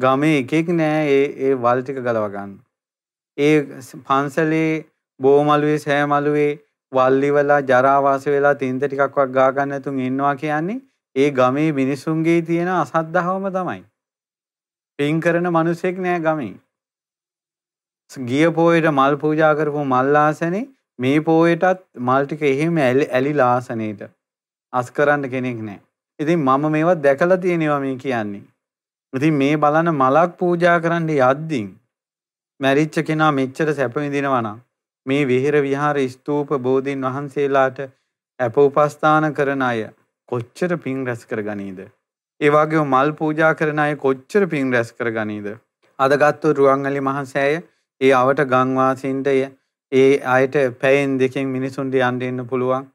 ගමේ එකෙක් නෑ ඒ ඒ වල් ටික ගලව ගන්න. ඒ පන්සලේ බෝ මලුවේ සෑ මලුවේ වල්ලි වෙලා ජරා වාස වෙලා තින්ත ටිකක් වක් ගා ගන්න නැතුන් ඉන්නවා කියන්නේ ඒ ගමේ මිනිසුන්ගේ තියෙන අසද්ධාවම තමයි. පින් කරන මිනිසෙක් නෑ ගමේ. ගිය පොයේට මල් පූජා කරපු මල්ලාසනේ මේ පෝයටත් මල් ටික එහෙම ඇලිලා ආසනේට අස් කරන්න කෙනෙක් නැහැ. ඉතින් මම මේවත් දැකලා තියෙනවා මේ කියන්නේ. ඉතින් මේ බලන මලක් පූජා කරන්න යද්දී මැරිච්ච කෙනා මෙච්චර සැප විඳිනවා නම් මේ විහෙර විහාර ස්තූප බෝධීන් වහන්සේලාට අප උපස්ථාන කරන අය කොච්චර පින් රැස් කරගනීද? ඒ වගේම මල් පූජා කරන අය කොච්චර පින් රැස් කරගනීද? අද ගත්තු රුවන්වැලි මහසෑය ඒ අවට ගංවාසීන්ට ඒ අයට පැයෙන් දෙකෙන් මිනිසුන්ට යන්න එන්න පුළුවන්.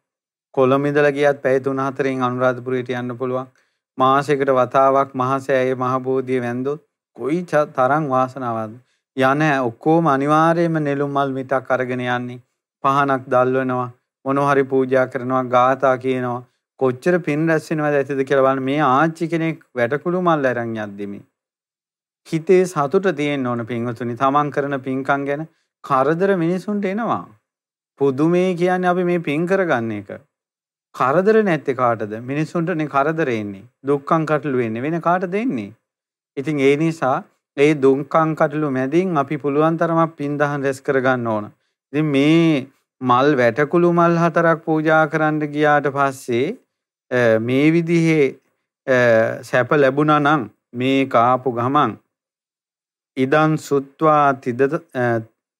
කොළඹ ඉඳලා ගියත් පැය 3-4න් අනුරාධපුරයට යන්න පුළුවන්. මාසයකට වතාවක් මහසෑයේ මහබෝධිය වැන්දොත් කොයි තරම් වාසනාවක්ද. යන ඔක්කොම අනිවාර්යයෙන්ම නෙළුම් මල් මිටක් අරගෙන යන්නේ. පහනක් දැල්වනවා. මොනවා හරි පූජා කරනවා, ගාථා කියනවා. කොච්චර පින් රැස් වෙනවද ඇතිද කියලා බලන්න මේ ආච්චි කෙනෙක් වැටකුළු මල් අරන් යද්දි මේ හිතේ සතුට තියෙන්න ඕන පින්වතුනි තමන් කරන පින්කම් ගැන කරදර මිනිසුන්ට එනවා පුදුමේ කියන්නේ අපි මේ පින් කරගන්න එක කරදර නැත්තේ කාටද? මිනිසුන්ටනේ කරදර එන්නේ. දුක්ඛං කටළු වෙන්නේ. වෙන කාටද එන්නේ? ඉතින් ඒ නිසා ඒ දුක්ඛං කටළු මැදින් අපි පුළුවන් තරමක් පින් දහම් රැස් කරගන්න ඕන. ඉතින් මේ මල් වැටකුළු මල් හතරක් පූජා කරන්න ගියාට පස්සේ මේ විදිහේ සැප ලැබුණා නම් මේ කාපු ගමන් ඉදන් සුත්වා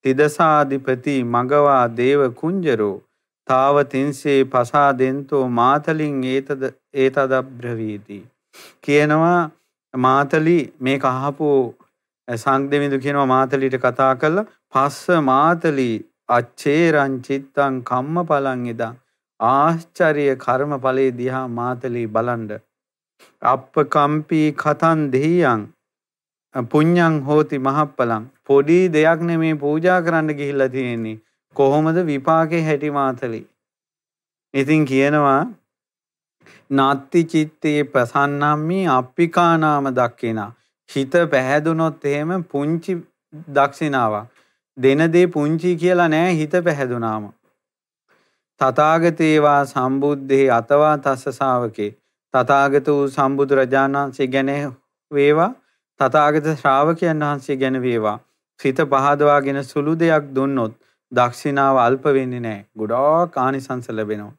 තිදසාධිපති මගවා දේව කුංජරෝ තාව තින්සේ පසාදෙන්තෝ මාතලින් ඒතද ඒතදබ්‍රවීති. කියනවා මාතලි මේ කහපු සංදෙමිදු කියනවා මාතලිට කතා කළා. පස්ස මාතලි අච්චේරං චිත්තං කම්ම පලං ඉදං. ආශ්චර්ය කර්ම ඵලයේ දිහා මාතලී බලන්ඩ. අප්පකම්පී කතන් දෙහියන් පුඤ්ඤං හෝති මහප්පලං. පොඩි දෙයක් නෙමේ පූජා කරන්න ගිහිල්ලා තියෙන්නේ. කොහොමද විපාකේ හැටි මාතලි? ඉතින් කියනවා නාත්ති චිත්තේ ප්‍රසන්නම්මි අප්පිකානාම දක්කිනා හිත පැහැදුනොත් එහෙම පුංචි දක්ෂිනාවක්. දෙන දේ පුංචි කියලා නෑ හිත පැහැදුනාම. තථාගතේවා සම්බුද්ධේ අතවා තස්ස ශාවකේ තථාගත වූ සම්බුදු රජාණන් වහන්සේ ගැන වේවා. තථාගත ශ්‍රාවකයන් වහන්සේ ගැන වේවා. සිත පහදවාගෙන සුළු දෙයක් දුන්නොත් දක්ෂිනාව අල්ප වෙන්නේ නැහැ. ගොඩාක් ආනිසංස ලැබෙනවා.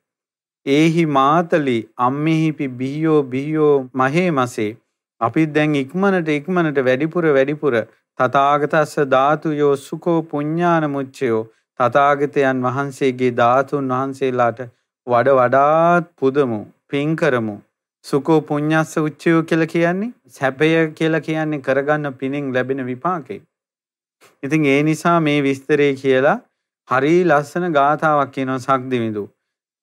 ඒහි මාතලි අම්මෙහිපි බිහියෝ බිහියෝ මහේමසේ අපි දැන් ඉක්මනට ඉක්මනට වැඩිපුර වැඩිපුර තථාගතස්ස ධාතුයෝ සුකෝ පුඤ්ඤාන මුච්චයෝ තථාගතයන් වහන්සේගේ ධාතුන් වහන්සේලාට වඩ වඩාත් පුදමු පින් කරමු සුකෝ පුඤ්ඤස්ස උච්චයෝ කියලා කියන්නේ සැපය කියලා කියන්නේ කරගන්න පිනින් ලැබෙන විපාකේ. ඉතින් ඒ නිසා මේ විස්තරේ කියලා හරි ලස්සන ගාථාවක් කියනවා සක්දිවිදු.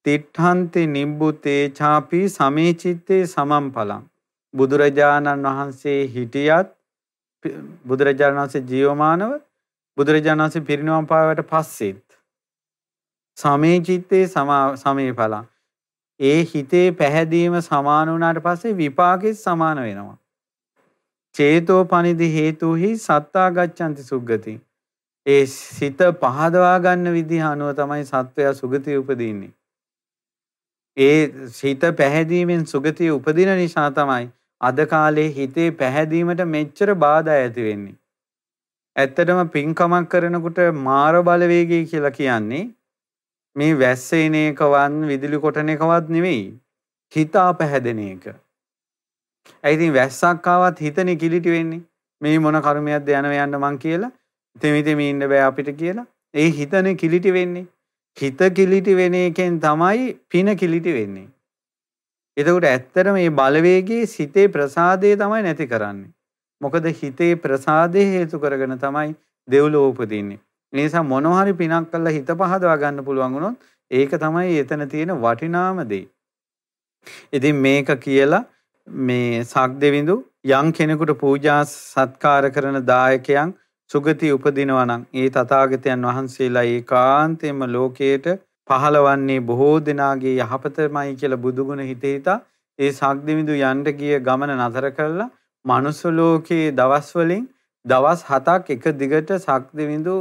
තිට්ඨන්ති නිබ්බුතේ ചാපි සමේචිත්තේ සමම්පලං. බුදුරජාණන් වහන්සේ හිටියත් බුදුරජාණන් වහන්සේ ජීවමානව බුදුරජාණන් වහන්සේ පිරිනවම් පාවට පස්සෙත් සමේ චිත්තේ සමේ ඵලං ඒ හිතේ පැහැදීම සමාන වුණාට පස්සේ විපාකෙත් සමාන වෙනවා. චේතෝ පනිදි හේතුහි සත්තා ගච්ඡanti සුග්ගති. ඒ සිත පහදවා ගන්න විදිහ අනුව තමයි සත්වයා සුගතිය උපදින්නේ. ඒ සිත පැහැදීමෙන් සුගතිය උපදින නිසා තමයි අද කාලේ හිතේ පැහැදීමට මෙච්චර බාධා ඇති වෙන්නේ. ඇත්තටම පින්කමක් කරනකොට මාර බලවේගය කියලා කියන්නේ මේ වැස්ස එන එකවත් විදුලි කොටන එකවත් නෙවෙයි. හිතා පැහැදෙන එක. ඒ ඉතින් වැස්සක් ආවත් හිතනේ කිලිටි වෙන්නේ. මේ මොන කර්මයක්ද යන යන්න මං කියලා. තෙමි තෙමි ඉන්න බෑ අපිට කියලා. ඒ හිතනේ කිලිටි වෙන්නේ. හිත කිලිටි වෙන එකෙන් තමයි පින කිලිටි වෙන්නේ. එතකොට ඇත්තට මේ බලවේගයේ සිතේ ප්‍රසාදය තමයි නැති කරන්නේ. මොකද හිතේ ප්‍රසාදය හේතු කරගෙන තමයි දෙව්ලොව උපදින්නේ. ඒ නිසා මොනවා හරි පිනක් කළා හිත පහදවා ගන්න පුළුවන් වුණොත් ඒක තමයි එතන තියෙන වටිනාම දේ. ඉතින් මේක කියලා මේ සක්දෙවිඳු යම් කෙනෙකුට පූජා සත්කාර කරන දායකයන් සුගති උපදිනවා නම් ඒ තථාගතයන් වහන්සේලා ඒකාන්තයෙන්ම ලෝකයට පහළවන්නේ බොහෝ දෙනාගේ යහපතමයි කියලා බුදුගුණ හිතේ හිතා ඒ සක්දෙවිඳු යන්න ගිය ගමන නතර කළා මනුස්ස ලෝකයේ දවස් වලින් දවස් 7ක් එක දිගට සක්දෙවිඳු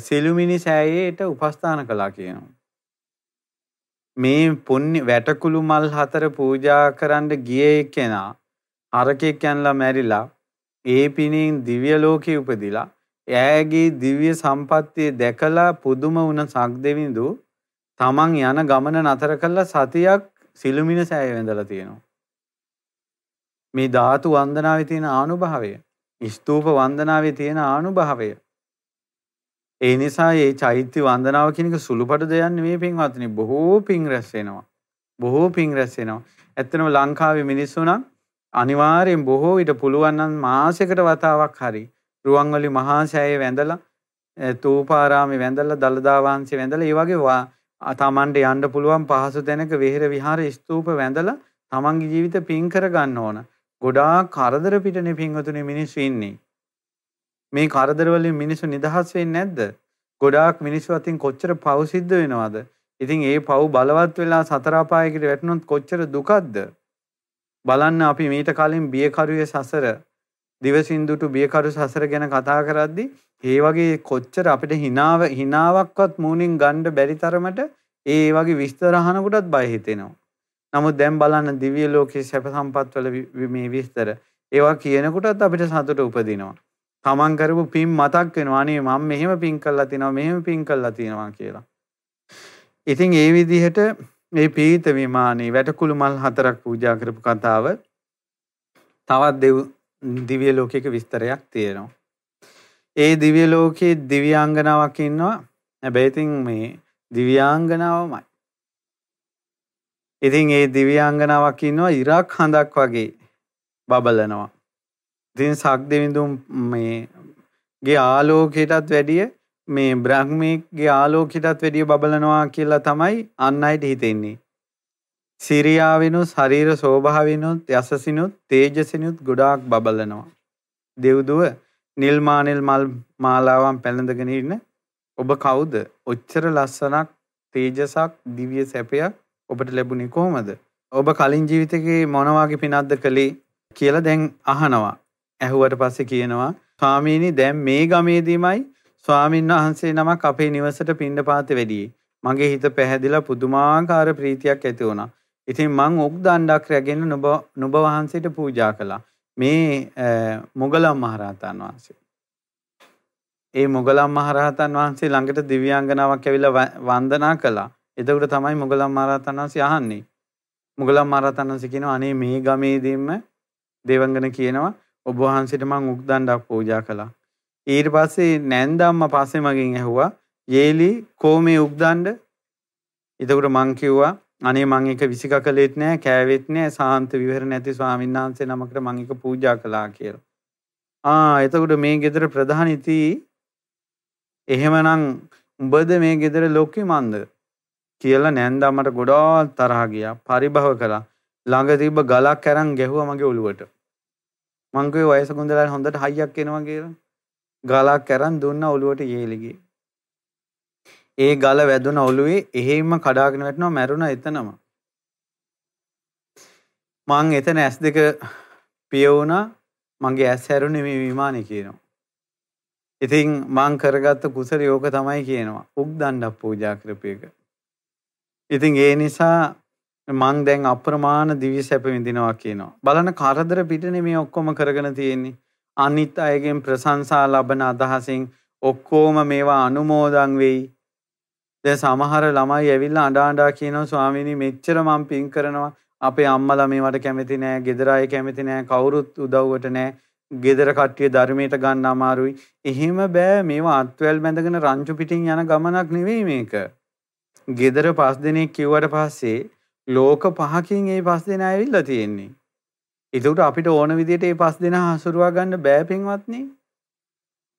සිළුමිණි සෑයේට උපස්ථාන කළා කියනවා. මේ පුණ්‍ය වැටකුළු මල් හතර පූජා කරන්න ගියේ කෙනා හරකෙක් යනලා මැරිලා ඒ පිණින් දිව්‍ය ලෝකේ උපදිලා එයාගේ දිව්‍ය සම්පත්තිය දැකලා පුදුම වුණ සක්දෙවිඳු තමන් යන ගමන නතර කළා සතියක් සිළුමිණ සෑය වැඳලා තියෙනවා. මේ ධාතු වන්දනාවේ තියෙන ආනුභාවය ස්තූප වන්දනාවේ තියෙන ආනුභාවය. ඒ නිසා මේ චෛත්‍ය වන්දනාව කියන එක සුළුපටු දෙයක් නෙමෙයි පින්වත්නි. බොහෝ පින් රැස් වෙනවා. බොහෝ පින් රැස් වෙනවා. ඇත්තනම ලංකාවේ මිනිස්සු නම් අනිවාර්යෙන් බොහෝ විට පුළුවන් නම් මාසයකට වතාවක් හරි රුවන්වැලි මහා සෑය වැඳලා තූපාරාමේ වැඳලා දලදා වහන්සේ වැඳලා ඒ වගේ තමන්ට යන්න පුළුවන් පහසු තැනක විහෙර විහාර ස්තූප වැඳලා තමන්ගේ ජීවිත පින් කර ගන්න ඕන. ගොඩාක් කරදර පිටනේ පින්වතුනි මිනිස්සු ඉන්නේ. මේ කරදර වලින් මිනිස්සු නිදහස් වෙන්නේ නැද්ද? ගොඩාක් මිනිස්සු අතින් කොච්චර පව් සිද්ධ වෙනවද? ඉතින් ඒ පව් බලවත් වෙලා සතර අපායකට වැටුනොත් කොච්චර දුකක්ද? බලන්න අපි මීට කලින් බියකරුවේ සසර දිවසින්දුට බියකරු සසර ගැන කතා කරද්දී ඒ වගේ කොච්චර අපිට හිනාව හිනාවක්වත් මූණින් ගන්න බැරි තරමට ඒ වගේ විස්තර අහනකොටත් බය හිතෙනවා. නමුත් දැන් බලන්න දිව්‍ය ලෝකයේ සැප සම්පත් වල මේ විස්තර ඒවා කියනකොටත් අපිට සතුට උපදිනවා. තමන් කරපු පින් මතක් වෙනවා. අනේ මම මෙහෙම පින් කළා තිනවා මෙහෙම පින් කළා තිනවා කියලා. ඉතින් ඒ විදිහට මේ පීත විමානේ වැටකුළු මල් හතරක් පූජා කරපු කතාව තවත් දෙව් දිව්‍ය ලෝකයක විස්තරයක් තියෙනවා. ඒ දිව්‍ය ලෝකයේ දිව්‍යාංගනාවක් ඉන්නවා. හැබැයි ඉතින් මේ දිව්‍යාංගනාවමයි. ඉතින් ඒ දිව්‍යාංගනාවක් ඉන්නවා ඉරක් හඳක් වගේ බබලනවා. ඉතින් සක්දෙවිඳුන් මේ ගේ ආලෝකයටත් වැඩිය මේ බ්‍රහ්මීගේ ආලෝකයටත් වැඩිය බබලනවා කියලා තමයි අන් අයට හිතෙන්නේ. සිරියාවිනුත් ශරීර ස්වභාවිනුත් යසසිනුත් තේජසිනුත් ගොඩාක් බබලනවා. දෙව්දුව නිල් මානෙල් මල් මාලාවන් පැළඳගෙන ඉන්න ඔබ කවුද? ඔච්චර ලස්සනක් තේජසක් දිව්‍ය සැපයක් ඔබට ලැබුණේ කොහොමද? ඔබ කලින් ජීවිතේ මොන වගේ පිනක්ද කළේ කියලා දැන් අහනවා. ඇහුවට පස්සේ කියනවා ස්වාමීනි දැන් මේ ගමේදීමයි ස්වාමින් වහන්සේ නමක් අපේ නිවසට පිණ්ඩපාත වැඩියේ. මගේ හිත පැහැදිලා පුදුමාකාර ප්‍රීතියක් ඇති වුණා. ඉතින් මං උක් දණ්ඩක් රැගෙන නුඹ නුඹ වහන්සේට පූජා කළා. මේ මොගලම් මහරහතන් වහන්සේ. ඒ මොගලම් මහරහතන් වහන්සේ ළඟට දිව්‍යාංගනාවක් ඇවිල්ලා වන්දනා කළා. එතකොට තමයි මොගලම් මහරහතන් වහන්සේ අහන්නේ. මොගලම් මහරහතන් වහන්සේ කියනවා අනේ මේ ගමේදීම දේවංගන කියනවා ඔබ වහන්සේට මං උක්දණ්ඩක් පූජා කළා. ඊට පස්සේ නැන්දම්ම පස්සේ මගෙන් ඇහුවා "යේලි කොහොමේ උක්දණ්ඩ?" එතකොට මං කිව්වා අනේ මං එක විසික කළෙත් නෑ කෑවෙත් නෑ සාන්ත විවර නැති ස්වාමීන් වහන්සේ නමකට මං එක පූජා කළා කියලා. ආ එතකොට මේ ගෙදර ප්‍රධාන ඉති එහෙමනම් උඹද මේ ගෙදර ලොක්කේ මන්ද කියලා නැන්දම්මට ගොඩාක් තරහ ගියා පරිභව කළා ළඟ තිබ්බ ගලක් අරන් ගැහුවා මගේ ඔළුවට මං කිව්වේ වයස ගොන්දලා හොඳට හයියක් එනවා කියලා. ගලක් අරන් දුන්න ඔළුවට යේලිගේ. ඒ ගල වැදුන ඔළුවේ එහෙම්ම කඩාගෙන වැටෙනවා මැරුණා එතනම. මං එතන ඇස් දෙක පිය වුණා මගේ ඇස් හැරුණේ මේ විමානේ කියනවා. ඉතින් මං කරගත්ත කුසල යෝග තමයි කියනවා. උක් දණ්ඩක් පූජා කරපු එක. ඉතින් ඒ නිසා මං දැන් අප්‍රමාණ දිව්‍ය සැප විඳිනවා කියනවා. බලන්න කරදර පිටනේ මේ ඔක්කොම කරගෙන තියෙන්නේ. අනිත් අයගෙන් ප්‍රශංසා ලබන අදහසින් ඔක්කොම මේවා අනුමෝදන් වෙයි. දැන් සමහර ළමයි ඇවිල්ලා අඬ අඬා කියනවා ස්වාමීනි මෙච්චර මං පින් කරනවා. අපේ අම්මලා මේවට කැමති නෑ, ගෙදර අය කැමති නෑ, කවුරුත් උදව්වට නෑ. ගෙදර කට්ටිය ධර්මයට ගන්න අමාරුයි. එහෙම බෑ මේවා අත්වැල් බැඳගෙන රංචු පිටින් යන ගමනක් නෙවෙයි මේක. ගෙදර පස් දිනක් කිව්වට පස්සේ ලෝක පහකින් ඒ පස් දෙනා ඇවිල්ලා තියෙන්නේ. ඒකට අපිට ඕන විදිහට ඒ පස් දෙනා හසුරුවා ගන්න බෑ පින්වත්නි.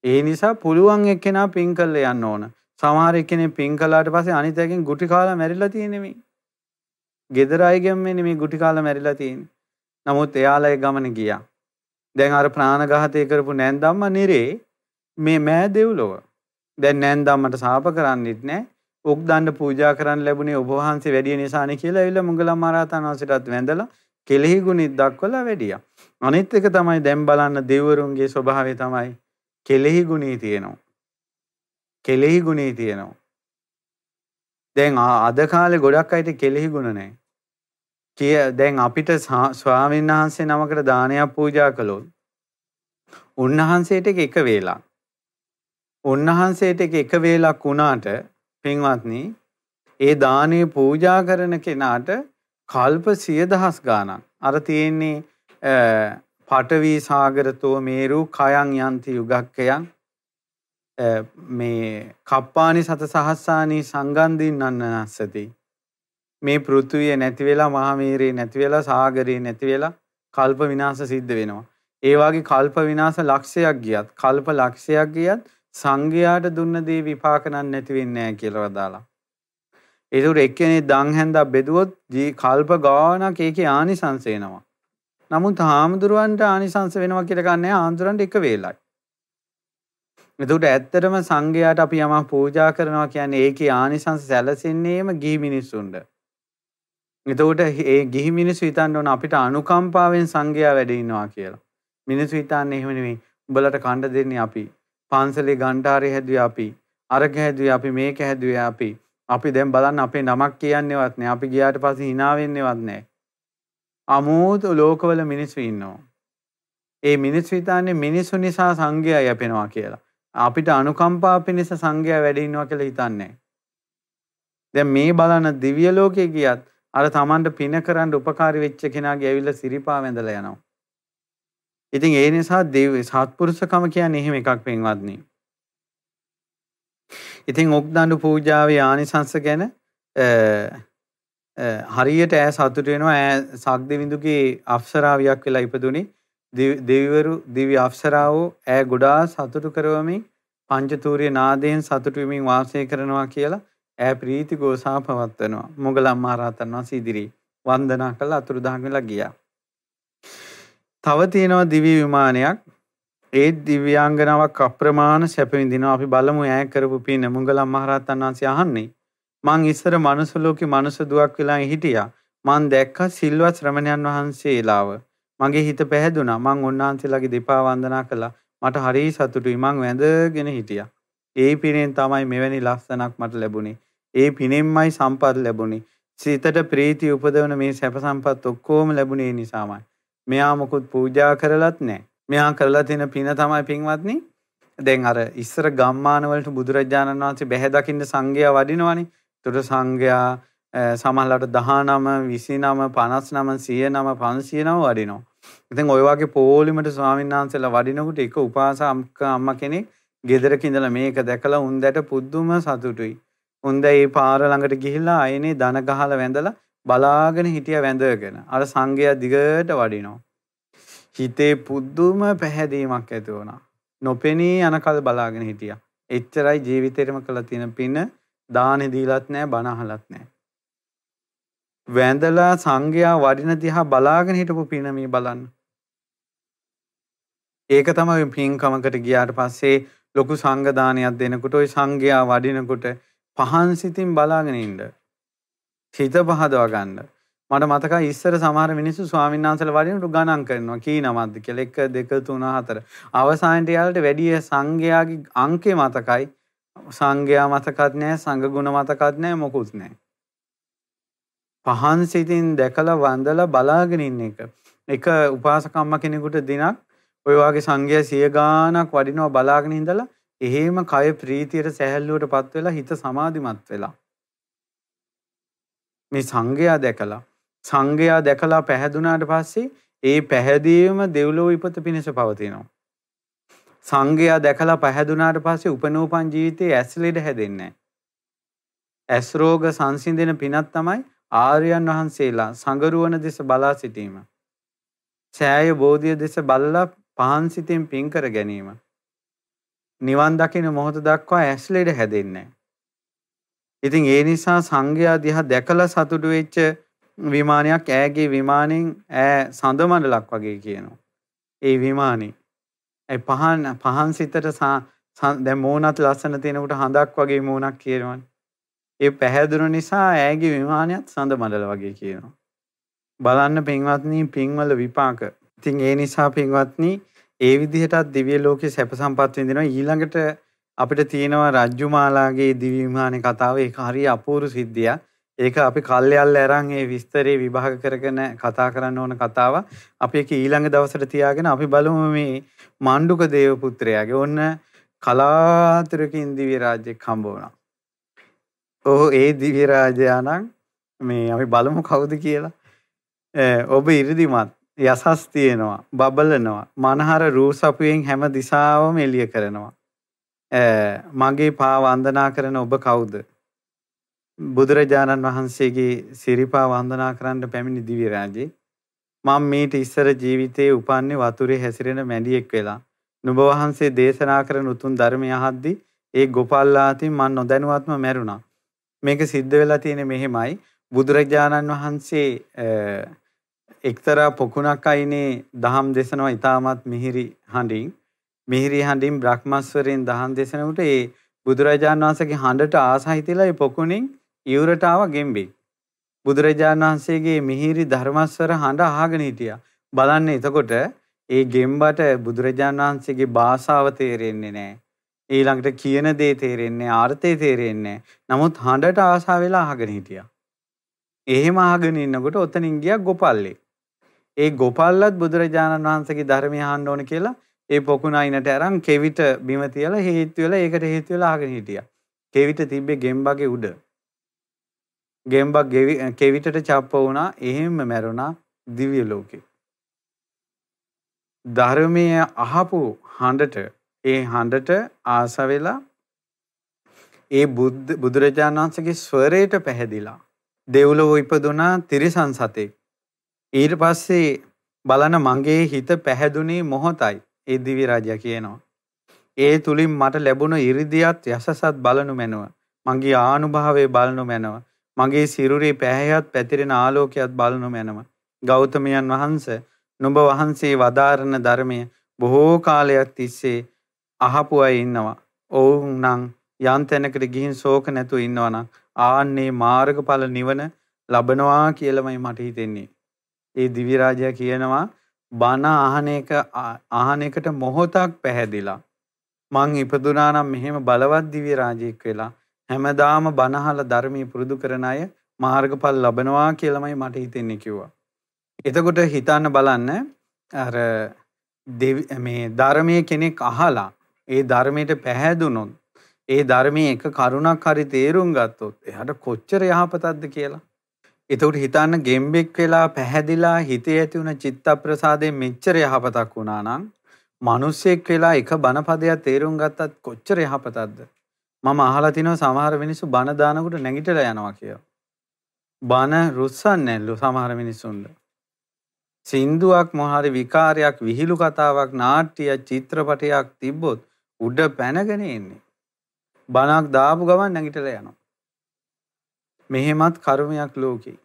ඒ නිසා පුළුවන් එක්කෙනා පින් කරලා යන්න ඕන. සමහර එක්කෙනෙක් පින් කළාට පස්සේ අනිත් එකෙන් ගුටි කාලා මැරිලා තියෙන්නේ මේ. ගෙදර අයගෙන් මේ ගුටි කාලා මැරිලා තියෙන්නේ. නමුත් එයාලා ඒ ගමන ගියා. දැන් අර ප්‍රාණඝාතය කරපු නැන්දම්ම නිරේ මේ මෑ දෙව්ලොව. දැන් නැන්දම්මට සාප කරන්නෙත් නෑ. ඔක් දණ්ඩ පූජා කරන්න ලැබුණේ ඔබ වහන්සේ වැඩිය නිසානේ කියලා ඇවිල්ලා මුගලන් මහරහතන් වහන්සේටත් වැඳලා කෙලෙහි ගුණෙත් දක්වලා වැඩියා. අනිත් එක තමයි දැන් බලන්න දෙවිවරුන්ගේ ස්වභාවය තමයි කෙලෙහි ගුණේ තියෙනවා. කෙලෙහි ගුණේ තියෙනවා. දැන් අද කාලේ ගොඩක් අයට කෙලෙහි ගුණ නැහැ. කිය දැන් අපිට ස්වාමීන් වහන්සේ නමකට දානයක් පූජා කළොත් උන්වහන්සේට එක වේලක්. උන්වහන්සේට එක වේලක් වුණාට පින්වත්නි ඒ දානේ පූජා කරන කෙනාට කල්ප සිය දහස් ගාණක්. අර තියෙන්නේ පටවි සාගරතෝ මේරු කයන් යන්ති යුගක්කයන්. මේ කප්පානි සත සහස්සානි සංගන්ධින් අන්නස්සති මේ පෘථුවිය නැති වෙලා මහා මේරේ නැති වෙලා සාගරේ නැති වෙලා කල්ප විනාශ සිද්ධ වෙනවා. ඒ වගේ කල්ප විනාශ ලක්ෂයක් ගියත් කල්ප ලක්ෂයක් ගියත් සංඝයාට දුන්න දේ විපාක නැති වෙන්නේ නැහැ කියලා වදාලා. ඒකට එක්කෙනෙක් දන් හැන්දක් බෙදුවොත් කල්ප ගානක් ඒකේ ආනිසංස එනවා. නමුත් හාමුදුරුවන්ට ආනිසංස වෙනවා කියලා ගන්න ආන්දුරන්ට එක වේලයි. එතකොට ඇත්තටම සංඝයාට අපි යමක් පූජා කරනවා කියන්නේ ඒකේ ආනිසංස සැලසෙන්නේම ගිහි මිනිස්සුන්ට. එතකොට ඒ ගිහි මිනිස්සු හිතන්න ඕන අපිට අනුකම්පාවෙන් සංඝයා වැඩ ඉන්නවා කියලා. මිනිස්සු හිතන්නේ එහෙම නෙමෙයි. උඹලට කණ්ඩ දෙන්නේ අපි. පන්සලේ ගණ්ඩාරය හැදුවේ අපි. අරක හැදුවේ අපි මේක හැදුවේ අපි. අපි දැන් බලන්න අපේ නමක් කියන්නේවත් නෑ. අපි ගියාට පස්සේ hina වෙන්නේවත් නෑ. අමෝත ලෝකවල මිනිස්සු ඉන්නවා. ඒ මිනිස්සු හිතන්නේ මිනිස්සු නිසා සංඝයා යැපෙනවා කියලා. අපිට අනුකම්පා පිණිස සංඝයා වැඩ ඉන්නවා කියලා හිතන්නේ දැන් මේ බලන දිව්‍ය ලෝකේ ගියත් අර Tamanට පින කරන්න උපකාරී වෙච්ච කෙනාගේ ඇවිල්ලා සිරිපා වැඳලා යනවා. ඉතින් ඒ නිසා දෙව් සත්පුරුෂකම කියන්නේ එහෙම එකක් පින්වත්නි. ඉතින් ඔක්දඬු පූජාවේ ආනිසංස ගැන හරියට ඈ සතුට වෙනවා. ඈ සක්දෙවිඳුගේ අප්සරාවියක් වෙලා ඉපදුනේ දෙවිවරු දිව්‍ය අප්සරාවෝ ඈ ගොඩාක් සතුටු කරවමින් පංචතූර්ය නාදයෙන් සතුටු වෙමින් වාසය කරනවා කියලා ඈ ප්‍රීති ගෝසා පවත්වනවා. මොගලම් මහරහතන් වහන්සේ ඉදිරියේ වන්දනා කළ අතුරුදහන් වෙලා ගියා. තව තියෙනවා දිව්‍ය විමානයක්. ඒ දිව්‍යාංගනාවක් අප්‍රමාණ සැප විඳිනවා අපි බලමු ඈ කරපු පින. මුගලන් මහරහතන් වහන්සේ අහන්නේ මං ඉස්සර මනුස්ස ලෝකේ මනුස්ස දුවක් වෙලා හිටියා. මං දැක්ක සිල්වත් ශ්‍රමණයන් වහන්සේලාව මගේ හිත පැහැදුනා. මං උන්වහන්සේලාගේ දෙපා වන්දනා කළා. මට හරි සතුටුයි. මං වැඳගෙන හිටියා. ඒ පිනෙන් තමයි මෙවැනි ලස්සනක් මට ලැබුණේ. ඒ පිනෙන්මයි සම්පත් ලැබුණේ. සිතට ප්‍රීතිය උපදවන මේ සැප සම්පත් ඔක්කොම ලැබුණේ නිසාමයි. මෙයා මොකුත් පූජා කරලත් නැහැ මෙයා කරලා තියෙන පින තමයි පින්වත්නි දැන් අර ඉස්සර ගම්මාන වලට බුදුරජාණන් වහන්සේ බැහැ දකින්න සංඝයා වඩිනවනේ. ඒතර සංඝයා සමහරවිට 19 29 59 109 509 වඩිනවා. ඉතින් ওই වගේ පොලිමට ස්වාමීන් වහන්සේලා වඩිනකොට එක උපාසක අම්මා කෙනෙක් ගෙදරක ඉඳලා මේක දැකලා උන්දට පුදුම සතුටුයි. උන්ද ඒ පාර ළඟට ගිහිල්ලා ආයනේ දන ගහලා වැඳලා බලාගෙන හිටියා වැඳගෙන. අර සංඝයා දිගට වඩිනවා. හිතේ පුදුම පැහැදීමක් ඇති වුණා. නොපෙනී යනකල් බලාගෙන හිටියා. එච්චරයි ජීවිතේටම කළ තියෙන පින දානෙ දීලත් නැහැ බණ අහලත් නැහැ. වැඳලා සංඝයා වඩින දිහා බලාගෙන හිටපු පින මේ බලන්න. ඒක තමයි පින්කමකට ගියාට පස්සේ ලොකු සංඝ දානයක් දෙනකොට ওই සංඝයා වඩිනකොට පහන් සිතින් බලාගෙන ඉන්න. හිත පහදවා ගන්න. මට මතකයි ඉස්සර සමහර මිනිස්සු ස්වාමීන් වහන්සේලා වඩිනකොට ගණන් කරනවා. කී නමක්ද කියලා? 1 2 3 4 අවසානට යාලට වැඩි සංඝයාගේ අංකේ මතකයි. සංඝයා මතකත් නැහැ සංඝ ගුණ මතකත් නැහැ මොකුත් නැහැ. පහන් සිතින් දැකලා වන්දලා බලාගෙන ඉන්න එක. එක උපාසකම්ම කෙනෙකුට දිනක් ඔය වගේ සංඝයා සිය ගාණක් වඩිනවා බලාගෙන ඉඳලා එහෙම කය ප්‍රීතියට සැහැල්ලුවටපත් වෙලා හිත සමාධිමත් වෙලා. මේ සංඝයා දැකලා සංඝයා දැකලා පැහැදුනාට පස්සේ ඒ පැහැදීම දෙව්ලොව ඉපත පිණිස පවතිනවා. සංඝයා දැකලා පැහැදුනාට පස්සේ උපනෝපන් ජීවිතයේ ඇස් ලෙඩ හැදෙන්නේ ඇස් රෝග සංසිඳෙන පිනක් තමයි ආර්යයන් වහන්සේලා සංගරුවන දෙස බලා සිටීම. සෑය බෝධිය දෙස බලලා පහන් සිතෙන් පින් කර ගැනීම. නිවන් දකින මොහොත දක්වා ඇස් ලෙඩ හැදෙන්නේ ඉතින් ඒ නිසා සංඝයා දිහා දැකලා සතුටු වෙච්ච විමානයක් ඈගේ විමානෙන් ඈ සඳ මණ්ඩලක් වගේ කියනවා. ඒ විමානේ. ඒ පහන් පහන් සිතට දැන් මූණත් ලස්සන තියෙනකොට හඳක් වගේ මූණක් කියනවනේ. ඒ පැහැදුණු නිසා ඈගේ විමානයත් සඳ මණ්ඩල වගේ කියනවා. බලන්න පින්වත්නි පින්වල විපාක. ඉතින් ඒ නිසා පින්වත්නි ඒ විදිහටත් දිව්‍ය ලෝකේ සැප සම්පත් විඳිනවා ඊළඟට අපිට තියෙනවා රජ්ජුමාලාගේ දිව්‍ය විමානේ කතාව ඒක හරිය අපූර්ව සිද්ධියක්. ඒක අපි කල්යල්ල අරන් ඒ විස්තරේ විභාග කරගෙන කතා කරන්න ඕන කතාව. අපි ඒක ඊළඟ දවසට තියාගෙන අපි බලමු මේ මණ්ඩුක දේව පුත්‍රයාගේ ඔන්න කලාතුරකින් දිව්‍ය රාජ්‍යයක් හම්බ වුණා. ඔහු ඒ දිව්‍ය රාජයා නම් මේ අපි බලමු කවුද කියලා. ඔබ 이르දිමත් යසස් තියෙනවා බබලනවා මනහර රූසපුවෙන් හැම දිසාවම එළිය කරනවා. මගේ පා වන්දනා කරන ඔබ කවුද? බුදුරජාණන් වහන්සේගේ සිරිපා වන්දනා කරන්න පැමිණි දිව්‍ය රාජේ මම මීට ඉස්සර ජීවිතේ උපන්නේ වතුරේ හැසිරෙන මැඩියෙක් වෙලා. නුඹ වහන්සේ දේශනා කරන උතුම් ධර්මය අහද්දී ඒ ගෝපල්ලාතින් මන් නොදැනුවත්ම මැරුණා. මේක සිද්ධ වෙලා තියෙන්නේ මෙහෙමයි. බුදුරජාණන් වහන්සේ එක්තරා පොකුණක් අයිනේ දහම් දෙසනවා ඊටමත් මිහිරි හඬින්. මිහිරි හඬින් බ්‍රහ්මස්වරයෙන් දහම් දෙසනකොට ඒ බුදුරජාණන් වහන්සේගේ හඬට ආසහිතලා ඒ පොකුණින් ඉවුරට ආවා ගෙම්බෙක්. බුදුරජාණන් වහන්සේගේ මිහිරි ධර්මස්වර හඬ අහගෙන හිටියා. බලන්න එතකොට ඒ ගෙම්බට බුදුරජාණන් වහන්සේගේ භාෂාව තේරෙන්නේ නැහැ. ඊළඟට කියන දේ තේරෙන්නේ ආර්ථය තේරෙන්නේ නමුත් හඬට ආසා වෙලා අහගෙන හිටියා. එහෙම අහගෙන ඉන්නකොට ඔතනින් ගියා ගෝපල්ලේ. ඒ ගෝපල්ලත් බුදුරජාණන් වහන්සේගේ ධර්මය අහන්න ඕන කියලා ඒ පොකුණයිනට අරන් කෙවිත බිම තියලා හේතු වෙලා ඒකට හේතු වෙලා අහගෙන හිටියා. කෙවිත තිබ්බේ ගෙම්බගේ උඩ. ගෙම්බක් කෙවිතට චප්ප වුණා එහෙම මැරුණා දිව්‍ය ලෝකේ. ධර්මය අහපු හඬට ඒ හඬට ආස වෙලා ඒ බුද්ධ බුදුරජාණන් වහන්සේගේ ස්වරයට පැහැදිලා දෙව්ලොව ඉපදුනා තිරිසන් සතෙක්. ඊට පස්සේ බලන මගේ හිත පැහැදුනේ මොහොතයි ඒ දිවි රාජයා කියනවා. ඒ තුලින් මට ලැබුණ ඉරිදියත් යසසත් බලනු මැනව. මගේ ආනුභාවයේ බලනු මැනව. මගේ සිරුරේ පැහැයත් පැතිරෙන ආලෝකයක් බලනු මැනව. ගෞතමයන් වහන්ස නුඹ වහන්සේ වදාරන ධර්මය බොහෝ කාලයක් තිස්සේ අහපු අය ඉන්නවා. ඔවුන් නම් යම් තැනකට ගිහින් ශෝක නැතුව ඉන්නවා නම් ආන්නේ මාර්ගඵල නිවන ලබනවා කියලාමයි මට හිතෙන්නේ. ඒ දිවි රාජයා කියනවා බණ අහන එක අහන එකට මොහොතක් පැහැදිලා මං ඉපදුනා නම් මෙහෙම බලවත් දිව්‍ය රාජයෙක් වෙලා හැමදාම බනහල ධර්මී පුරුදු කරන අය මාර්ගඵල ලබනවා කියලාමයි මට හිතෙන්නේ කිව්වා. එතකොට හිතන්න බලන්න අර මේ ධර්මයේ කෙනෙක් අහලා ඒ ධර්මයට පැහැදුනොත් ඒ ධර්මයේ එක කරුණක් හරි තේරුම් ගත්තොත් එයාට කොච්චර යහපතක්ද කියලා. එතකොට හිතන්න ගෙම්බෙක් වෙලා පැහැදිලා හිතේ ඇති වුණ චිත්ත ප්‍රසාදයෙන් මෙච්චර යහපතක් වුණා නම් මිනිස්සෙක් වෙලා එක බණපදයක් තේරුම් ගත්තත් කොච්චර යහපතක්ද? මම අහලා තිනවා සමහර මිනිස්සු බණ දානකොට නැගිටලා යනවා කියලා. බණ රුස්සන්නේ නැල්ලු සමහර මිනිස්සුන්ට. සින්දුවක් මොහරි විකාරයක් විහිළු කතාවක් නාට්‍යයක් චිත්‍රපටයක් තිබ්බොත් උඩ පැනගෙන එන්නේ. බණක් දාපු ගමන් නැගිටලා යනවා. මෙහෙමත් කර්මයක් ලෝකේ.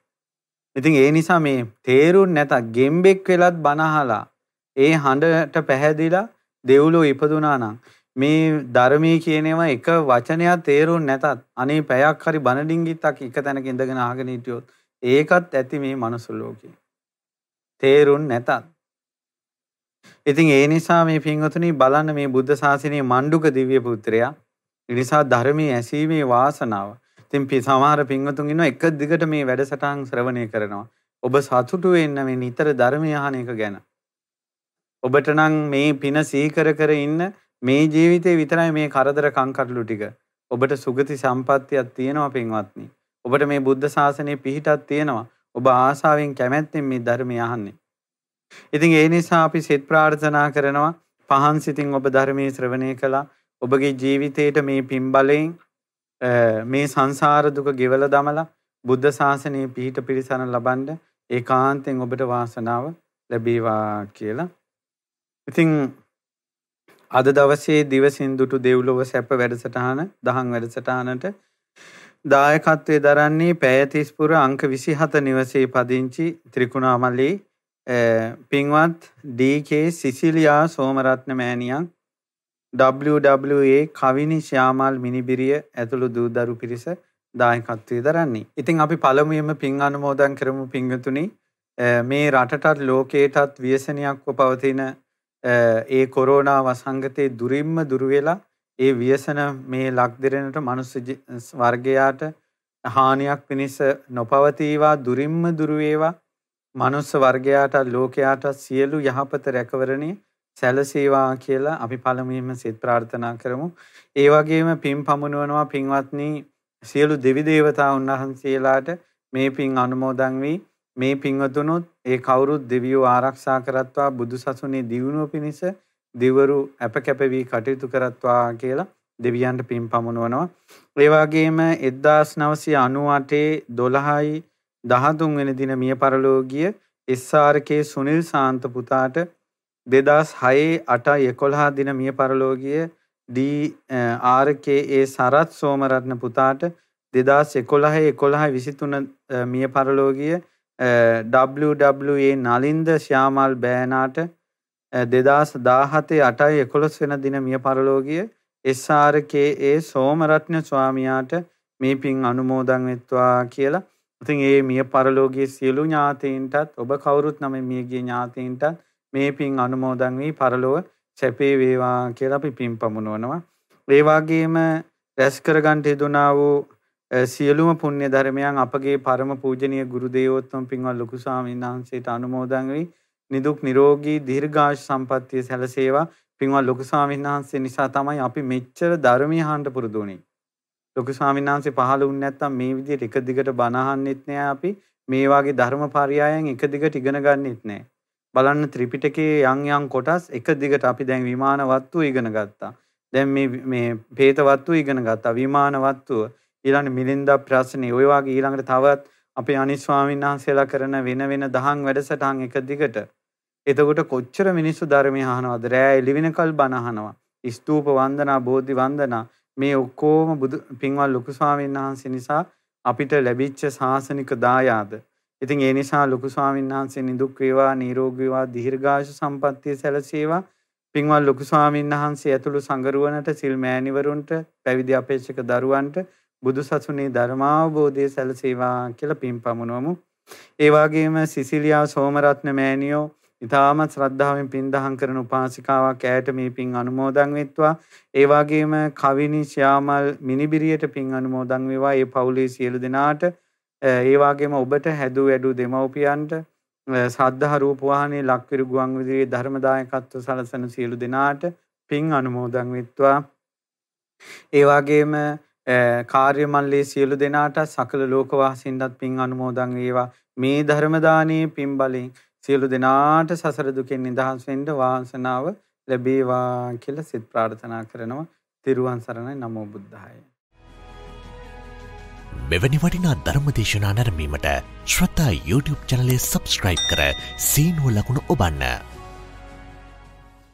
ඉතින් ඒ නිසා මේ තේරුම් නැත ගෙම්බෙක් වෙලත් බණ අහලා ඒ හඬට පැහැදිලා දෙව්ලෝ ඉපදුනා නම් මේ ධර්මයේ කියනවා එක වචනයක් තේරුම් නැතත් අනේ පැයක් හරි බණ ඩිංගිත්තක් එක තැනක ඉඳගෙන අහගෙන හිටියොත් ඒකත් ඇති මේ මනුස්ස ලෝකේ. තේරුම් නැතත්. ඉතින් ඒ නිසා මේ පින්වතුනි බලන්න මේ බුද්ධ ශාසනයේ මණ්ඩුක දිව්‍ය පුත්‍රයා ඒ නිසා ධර්මයේ ඇසීමේ වාසනාව. ඉතින් සමහර පින්වතුන් ඉන්නවා එක දිගට මේ වැඩසටහන් ශ්‍රවණය කරනවා. ඔබ සතුටු වෙන්න මේ නිතර ධර්මය අහන එක ගැන. ඔබට නම් මේ පින සීකර කර ඉන්න මේ ජීවිතේ විතරයි මේ කරදර කංකටලු ටික. ඔබට සුගති සම්පත්තියක් තියෙනවා පින්වත්නි. ඔබට මේ බුද්ධ ශාසනයේ පිහිටක් තියෙනවා. ඔබ ආසාවෙන් කැමැත්තෙන් මේ ධර්මය අහන්නේ. ඉතින් ඒ නිසා අපි සිත ප්‍රාර්ථනා කරනවා පහන් සිතින් ඔබ ධර්මයේ ශ්‍රවණය කළා. ඔබගේ ජීවිතේට මේ පින් බලයෙන් මේ සංසාර දුක ගෙවලා දමලා බුද්ධ ශාසනයේ පිහිට පිරිසන ලබන්න ඒකාන්තයෙන් ඔබට වාසනාව ලැබේවා කියලා. ඉතින් අද දවසේ දිවසින් දුටු දෙව්ලොව සැප වැඩසටහන දහම් වැඩසටහනට දායකත්වයේ දරන්නේ පෑතිස්පුර අංක 27 නිවසේ පදිංචි ත්‍රිකුණාමලී පින්වත් ඩී.කේ සිසිලියා සෝමරත්න මෑණියන් WWA කවිනි ශ්‍යාමල් මිනිබිරිය ඇතුළු දූදරු පිරිස දායකත්වයේ දරන්නේ. ඉතින් අපි පළමුවෙන්ම පින් අනුමෝදන් කරමු පින්වතුනි. මේ රටටත් ලෝකයටත් ව්‍යසනයක්ව පවතින ඒ කොරෝනා වසංගතේ දුරින්ම දුර වෙලා ඒ ව්‍යසන මේ ලක්දිරෙනට මනුස්ස වර්ගයාට හානියක් පිණිස නොපවතිවා දුරින්ම දුර වේවා මනුස්ස වර්ගයාට ලෝකයාට සියලු යහපත රැකවරණේ සැලසේවා කියලා අපි පළමුවෙන්ම සිත ප්‍රාර්ථනා කරමු. ඒ වගේම පින් පමුණුවනවා පින්වත්නි සියලු දෙවි දේවතා උන්වහන්සේලාට මේ පින් අනුමෝදන් වී මේ පින්වතුනොත් ඒ කවුරුත් දෙවියෝ ආරක්ෂා කරත්වා බුදුසසුනේ දියුණුව පිණිස දිවරු අපකැප වී කටයුතු කරත්වා කියලා දෙවියන්ට පින් පමුණවනවා. ඒ වගේම 1998 12යි 13 වෙනි දින මිය පරලෝකීය SRK සුනිල් සාන්ත පුතාට 2006 8 11 දින මිය පරලෝකීය DRKA සරත් සෝමරත්න පුතාට 2011 11 23 මිය පරලෝකීය WWA නලින්ද ශ්‍යාමල් බෑනාට දෙදස් දාහතේ අටයි එකොළොස් වෙන දින මිය පරලෝගිය SRKA සෝමරත්න ස්වාමියාට මේ පින් අනුමෝදන් වෙත්වා කියලා. ඉතින් ඒ මිය පරලෝකයේ සියලු ඥාතීන්ටත් ඔබ කවුරුත් නම මියගිය ඥාතීන්ටත් මේ පින් අනුමෝදන් වී පරලොව සැපේ වේවා කියලා අපි පින් පමුණවනවා. ඒ වගේම රැස් කරගන්න හේතුණා වූ සියලුම පුණ්‍ය ධර්මයන් අපගේ පරම පූජනීය ගුරු දේවෝත්තම පින්වත් ලොකු ස්වාමීන් වහන්සේට අනුමෝදන් වී නිදුක් නිරෝගී දීර්ඝායු සම්පන්නිය සැලසේවා පින්වත් ලොකු ස්වාමීන් වහන්සේ නිසා තමයි අපි මෙච්චර ධර්මීය අහන්න පුරුදු වුනේ. ලොකු ස්වාමීන් වහන්සේ පහළ වුණ නැත්නම් මේ විදිහට එක දිගට බණ අහන්නෙත් නෑ අපි මේ වගේ ධර්මපරයයන් එක දිගට ඉගෙන ගන්නෙත් නෑ. බලන්න ත්‍රිපිටකයේ යම් යම් කොටස් එක දිගට අපි දැන් විමාන වත්තු ඉගෙන ගත්තා. දැන් මේ මේ පේත වත්තු ඉගෙන ගත්තා. විමාන වත්තුව ඊළඟ මිලින්ද ප්‍රශ්නේ ඔය වගේ ඊළඟට තවත් අපේ අනිත් ස්වාමීන් වහන්සේලා කරන වෙන වෙන දහම් වැඩසටහන් එක දිගට එතකොට කොච්චර මිනිස්සු ධර්මය අහනවද? රෑ එළිවෙනකල් බණ අහනවා. ස්තූප වන්දනා, බෝධි වන්දනා මේ ඔක්කොම බුදු පින්වත් ලොකු ස්වාමීන් වහන්සේ නිසා අපිට ලැබිච්ච සාසනික දායාද. ඉතින් ඒ නිසා ලොකු ස්වාමීන් වහන්සේ නිදුක් වේවා, නිරෝගී වේවා, දීර්ඝායුෂ සම්පන්නිය සැලසේවා. පින්වත් ලොකු ස්වාමීන් වහන්සේ ඇතුළු සංගරුවනට, සිල් මෑණිවරුන්ට, පැවිදි අපේක්ෂක දරුවන්ට බුදු සසුනේ ධර්මාවබෝධය සැලසේවා කියලා පින් පමුණුවමු. ඒ වගේම සිසිලියා සෝමරත්න මෑණියෝ ඉතාමත් ශ්‍රද්ධාවෙන් පින් දහම් කරන උපාසිකාවක් ඇයට මේ පින් අනුමෝදන් වෙත්වා. ඒ වගේම කවිනි ශ්‍යාමල් මිනිබිරියට පින් අනුමෝදන් වේවා. ඒ පවුලේ සියලු දෙනාට ඒ වගේම ඔබට හැදු වැඩු දෙමව්පියන්ට සද්ධා රූප වාහනේ ලක්විරු ගුවන් විදුලියේ ධර්මදායකත්ව සලසන සියලු දෙනාට පින් අනුමෝදන් වෙත්වා. ඒ වගේම කාර්ය මල්ලේ සියලු දෙනාට සකල ලෝකවාසීන්ටත් පින් අනුමෝදන් වේවා. මේ ධර්ම දානයේ පින් බලෙන් සියලු දෙනාට සසර දුකෙන් නිදහස් වෙන්න වාසනාව ලැබේවා කියලා සිත ප්‍රාර්ථනා කරනවා. තිරුවන් සරණයි නමෝ බුද්ධාය. මෙවැනි වටිනා ධර්මදේශනා නැරමීමට ශ්‍රතා YouTube චනලය සබස්ක්‍රයිබ් කර සීනුව ලකුණු ඔබන්න.